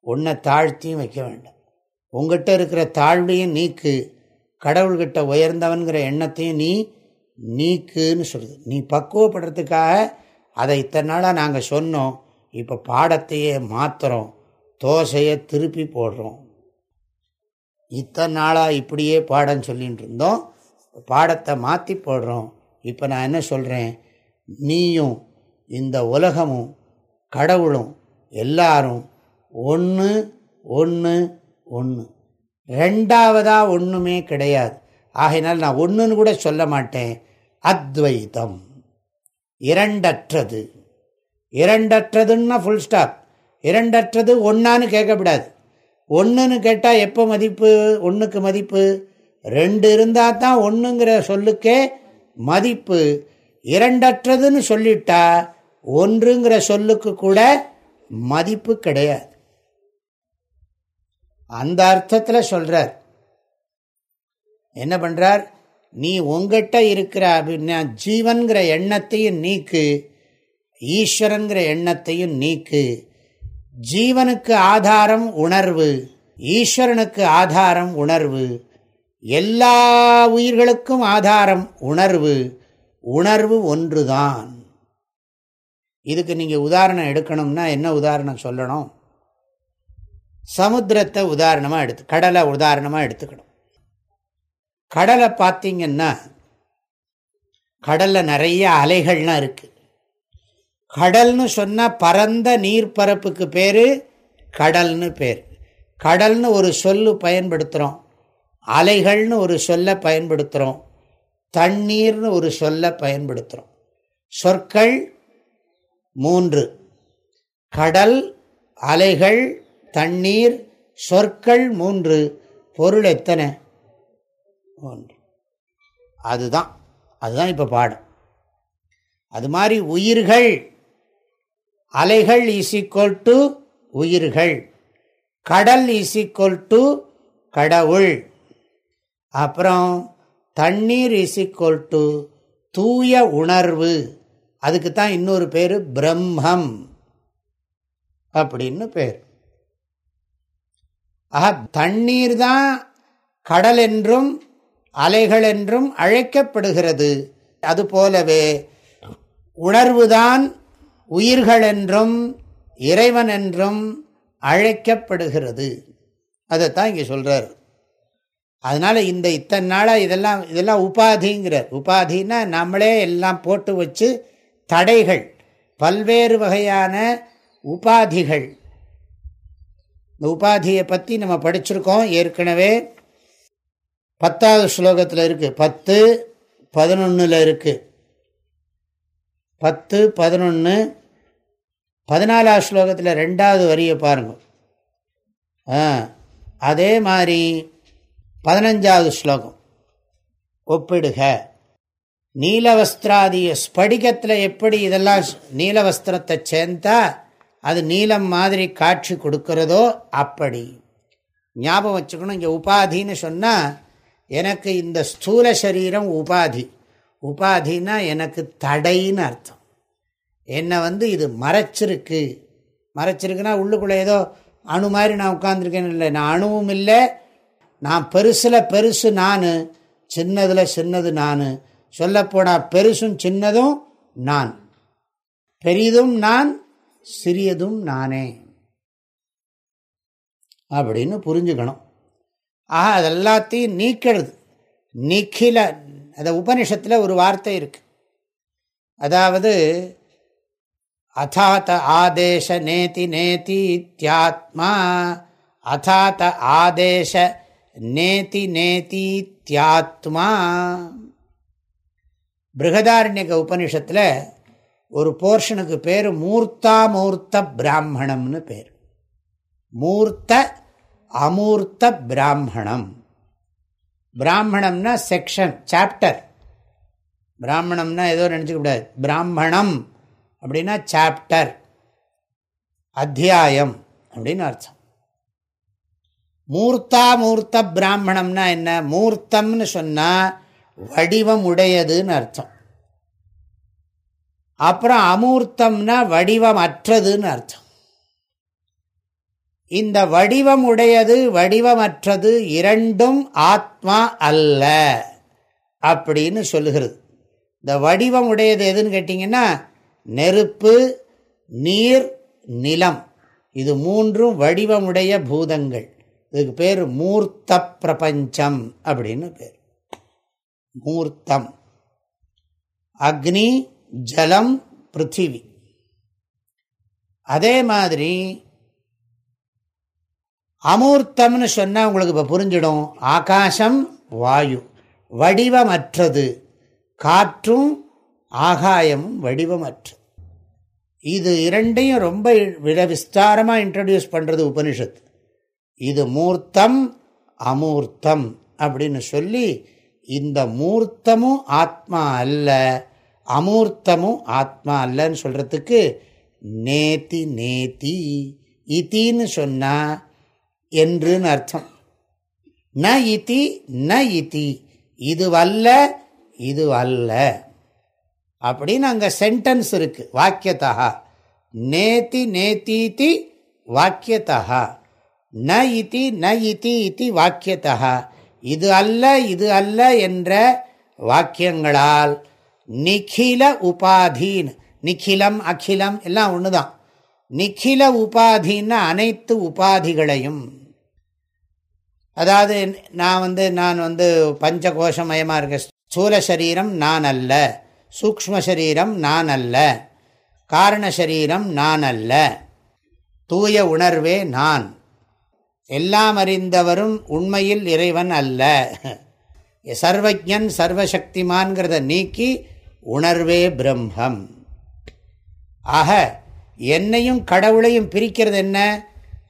உன்னை தாழ்த்தியும் வைக்க வேண்டாம். உங்ககிட்ட இருக்கிற தாழ்வையும் நீக்கு. கடவுள்கிட்ட உயர்ந்தவன்கிற எண்ணத்தையும் நீ நீக்குன்னு சொல்லுது. நீ பக்குவப்படுறதுக்காக அதை இத்தனை நாளாக நாங்கள் சொன்னோம். இப்போ பாடத்தையே மாற்றுறோம் தோசையை திருப்பி போடுறோம். இத்தனை நாளாக இப்படியே பாடம் சொல்லிகிட்டு இருந்தோம். பாடத்தை மாற்றி போடுறோம். இப்போ நான் என்ன சொல்கிறேன் நீயும் இந்த உலகமும் கடவுளும் எல்லாரும் ஒன்று ஒன்று ஒன்று ரெண்டாவதாக ஒன்றுமே கிடையாது. ஆகையினால் நான் ஒன்றுன்னு கூட சொல்ல மாட்டேன். அத்வைதம். இரண்டற்றது. இரண்டற்றதுன்னா ஃபுல் ஸ்டாப் இரண்டற்றது ஒன்றான்னு கேட்கக்கூடாது. ஒன்றுன்னு கேட்டால் எப்போ மதிப்பு? ஒன்றுக்கு மதிப்பு? ரெண்டு இருந்தால் தான் ஒன்றுங்கிற சொல்லுக்கே மதிப்பு. இரண்டற்றதுன்னு சொல்லிட்டா ஒன்றுங்கிற சொல்லுக்கு கூட மதிப்பு கிடையாது. அந்த அர்த்தத்தில் சொல்கிறார் என்ன பண்ணுறார் நீ உங்ககிட்ட இருக்கிற அப்படின்னா ஜீவன்கிற எண்ணத்தையும் நீக்கு ஈஸ்வரங்கிற எண்ணத்தையும் நீக்கு. ஜீவனுக்கு ஆதாரம் உணர்வு ஈஸ்வரனுக்கு ஆதாரம் உணர்வு. எல்லா உயிர்களுக்கும் ஆதாரம் உணர்வு உணர்வு ஒன்றுதான். இதுக்கு நீங்கள் உதாரணம் எடுக்கணும்னா என்ன உதாரணம் சொல்லணும்? சமுத்திரத்தை உதாரணமாக எடுத்து கடலை உதாரணமாக எடுத்துக்கணும். கடலை பார்த்தீங்கன்னா கடலில் நிறைய அலைகள்லாம் இருக்குது கடல்னு சொன்னால் பரந்த நீர்ப்பரப்புக்கு பேர் கடல்னு பேர். கடல்னு ஒரு சொல்லு பயன்படுத்துகிறோம் அலைகள்னு ஒரு சொல்ல பயன்படுத்துகிறோம் தண்ணீர்னு ஒரு சொல்ல பயன்படுத்துகிறோம் சொற்கள் மூன்று. கடல் அலைகள் தண்ணீர் சொற்கள் மூன்று பொருள் எத்தனை ஒன்று. அதுதான் அதுதான் இப்போ பாடம். அது மாதிரி உயிர்கள். அலைகள் இஸ் ஈக்குவல் டு உயிர்கள். கடல் இஸ் ஈக்குவல் டு கடவுள். அப்புறம் தண்ணீர் இஸ் ஈக்குவல் டு தூய உணர்வு. அதுக்கு தான் இன்னொரு பேர் பிரம்மம். அப்படின்னு பேர். ஆக தண்ணீர் தான் கடல் என்றும் அலைகள் என்றும் அழைக்கப்படுகிறது. அதுபோலவே உணர்வுதான் உயிர்கள் என்றும் இறைவன் என்றும் அழைக்கப்படுகிறது. அதைத்தான் இங்கே சொல்கிறார் அதனால் இந்த இத்தனை நாளாக இதெல்லாம் இதெல்லாம் உபாதிங்கிறார். உபாதின்னா நம்மளே எல்லாம் போட்டு வச்சு தடைகள் பல்வேறு வகையான உபாதிகள் இந்த உபாதியை பற்றி நம்ம படிச்சிருக்கோம் ஏற்கனவே. பத்தாவது ஸ்லோகத்தில் இருக்குது பத்து பதினொன்றில் இருக்குது பத்து பதினொன்று பதினாலாம் ஸ்லோகத்தில் ரெண்டாவது வரியை பாருங்கள் அதே மாதிரி பதினஞ்சாவது ஸ்லோகம். ஒப்பிடுக. நீலவஸ்திராதிய ஸ்படிகத்தில் எப்படி இதெல்லாம் நீலவஸ்திரத்தை சேர்ந்தால் அது நீலம் மாதிரி காட்சி கொடுக்கிறதோ அப்படி. ஞாபகம் வச்சுக்கணும் இங்கே உபாதின்னு சொன்னால் எனக்கு இந்த ஸ்தூல சரீரம் உபாதி. உபாதினா எனக்கு தடைன்னு அர்த்தம். என்னை வந்து இது மறைச்சிருக்கு. மறைச்சிருக்குன்னா உள்ளுக்குள்ளே ஏதோ அணு மாதிரி நான் உட்காந்துருக்கேன்னு இல்லை. நான் அணுவும் இல்லை. நான் பெருசில் பெருசு நான் சின்னதில் சின்னது நான். சொல்லப்போனால் பெருசும் சின்னதும் நான். பெரிதும் நான் சிறியதும் நானே. அப்படின்னு புரிஞ்சுக்கணும். ஆக அதெல்லாத்தையும் நீக்கிறது. நிக்கில அந்த உபனிஷத்தில் ஒரு வார்த்தை இருக்கு. அதாவது அதாத்த ஆதேச நேதி நேதி இத்தியாத்மா அதாத்த ஆதேச நேதி நேதி இத்தியாத்மா. பிருகதாரண்யக உபனிஷத்தில் ஒரு போர்ஷனுக்கு பேர் மூர்த்தா மூர்த்த பிராமணம்னு பேர். மூர்த்த அமூர்த்த பிராமணம். பிராமணம்னா செக்ஷன் சாப்டர். பிராமணம்னா ஏதோ நினச்சிக்க கூடாது. பிராமணம் அப்படின்னா சாப்டர். அத்தியாயம் அப்படின்னு அர்த்தம். மூர்த்தா மூர்த்த பிராமணம்னா என்ன? மூர்த்தம்னு சொன்னால் வடிவம் உடையதுன்னு அர்த்தம். அப்புறம் அமூர்த்தம்னா வடிவம் அற்றதுன்னு அர்த்தம். இந்த வடிவம் உடையது வடிவமற்றது இரண்டும் ஆத்மா அல்ல அப்படின்னு சொல்லுகிறது. இந்த வடிவம் உடையது எதுன்னு கேட்டிங்கன்னா நெருப்பு நீர் நிலம். இது மூன்றும் வடிவமுடைய பூதங்கள். இதுக்கு பேர் மூர்த்த பிரபஞ்சம் அப்படின்னு பேர். மூர்த்தம். அக்னி ஜலம் பிருத்திவி. அதே மாதிரி அமூர்த்தம்னு சொன்னால் உங்களுக்கு இப்போ புரிஞ்சிடும். ஆகாசம் வாயு வடிவமற்றது. காற்றும் ஆகாயமும் வடிவமற்றது இது இரண்டையும் ரொம்ப விட விஸ்தாரமாக இன்ட்ரடியூஸ் பண்ணுறது உபனிஷத்து. இது மூர்த்தம் அமூர்த்தம் அப்படின்னு சொல்லி இந்த மூர்த்தமும் ஆத்மா அல்ல. அமூர்த்தமும் ஆத்மா அல்லன்னு சொல்கிறதுக்கு நேத்தி நேத்தி இத்தின்னு சொன்னால் என்றுன்னு அர்த்தம். ந இத்தி ந இத்தி. இது வல்ல இது அப்படின்னு அங்கே சென்டென்ஸ் இருக்கு. வாக்கியத்தா நேத்தி நேத்தீதி வாக்கியத்தா ந இத்தி ந இத்தி இத்தி வாக்கியத்தா இது அல்ல இது அல்ல என்ற வாக்கியங்களால் நிகில உபாதீன் நிখিலம் அகிலம் எல்லாம் ஒன்று தான் நிখিல உபாதின்னா அனைத்து உபாதிகளையும். அதாவது நான் வந்து நான் வந்து பஞ்சகோஷமயமாக இருக்க ஸ்தூல சரீரம் நான் அல்ல. சூக்ம சரீரம் நான் அல்ல. காரண சரீரம் நான் அல்ல. தூய உணர்வே நான். எல்லாம் அறிந்தவரும் உண்மையில் இறைவன் அல்ல. சர்வஜன் சர்வசக்திமான்கிறத நீக்கி உணர்வே பிரம்மம். ஆக என்னையும் கடவுளையும் பிரிக்கிறது என்ன?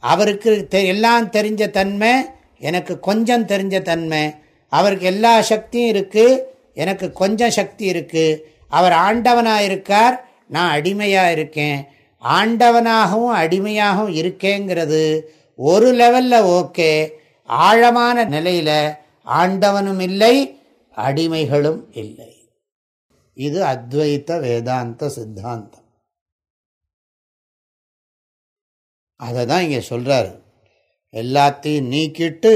அவருக்கு தெ எல்லாம் தெரிஞ்ச தன்மை எனக்கு கொஞ்சம் தெரிஞ்ச தன்மை. அவருக்கு எல்லா சக்தியும் இருக்குது எனக்கு கொஞ்சம் சக்தி இருக்குது அவர் ஆண்டவனாக இருக்கார் நான் அடிமையாக இருக்கேன் ஆண்டவனாகவும் அடிமையாகவும் இருக்கேங்கிறது ஒரு லெவலில் ஓகே. ஆழமான நிலையில் ஆண்டவனும் இல்லை அடிமைகளும் இல்லை. இது அத்வைத்த வேதாந்த சித்தாந்தம். அதை தான் இங்கே சொல்கிறாரு எல்லாத்தையும் நீக்கிட்டு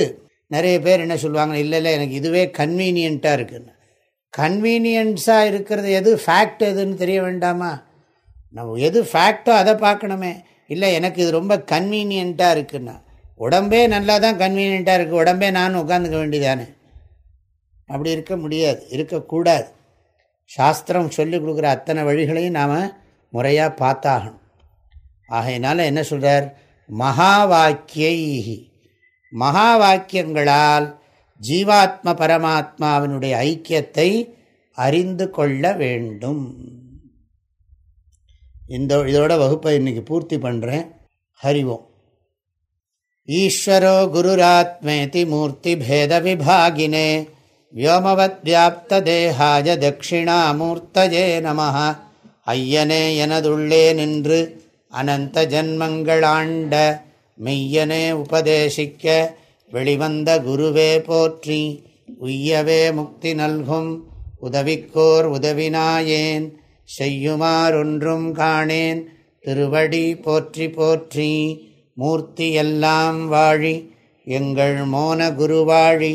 நிறைய பேர் என்ன சொல்லுவாங்க இல்லை இல்லை எனக்கு இதுவே கன்வீனியண்ட்டாக இருக்குன்னு. கன்வீனியன்ஸாக இருக்கிறது எது? ஃபேக்ட் எதுன்னு தெரிய வேண்டாமா? நம்ம எது ஃபேக்டோ அதை பார்க்கணுமே. இல்லை எனக்கு இது ரொம்ப கன்வீனியண்ட்டாக இருக்குன்னா. உடம்பே நல்லா தான் கன்வீனியண்ட்டாக இருக்குது உடம்பே நானும் உட்காந்துக்க வேண்டியதானே? அப்படி இருக்க முடியாது. இருக்கக்கூடாது. சாஸ்திரம் சொல்லி கொடுக்குற அத்தனை வழிகளையும் நாம் முறையாக பார்த்தாகணும். ஆகையினால என்ன சொல்கிறார் மகா வாக்கியை மகா வாக்கியங்களால் ஜீவாத்ம பரமாத்மாவினுடைய ஐக்கியத்தை அறிந்து கொள்ள வேண்டும். இந்த இதோட வகுப்பை இன்னைக்கு பூர்த்தி பண்ணுறேன் ஹரிவோம் ஈஸ்வரோ குருராத்மேதி மூர்த்தி பேத விபாகினே. வியோமவத் தட்சிணாமூர்த்தஜே நம ஐயனே எனதுள்ளே நின்று அனந்த ஜன்மங்களாண்ட மெய்யனே உபதேசிக்க வெளிவந்த குருவே போற்றி உய்யவே முக்தி நல்கும் உதவிக்கோர் உதவினாயேன் செய்யுமாறொன்றும் காணேன் திருவடி போற்றி போற்றி மூர்த்தியெல்லாம் வாழி எங்கள் மோன குருவாழி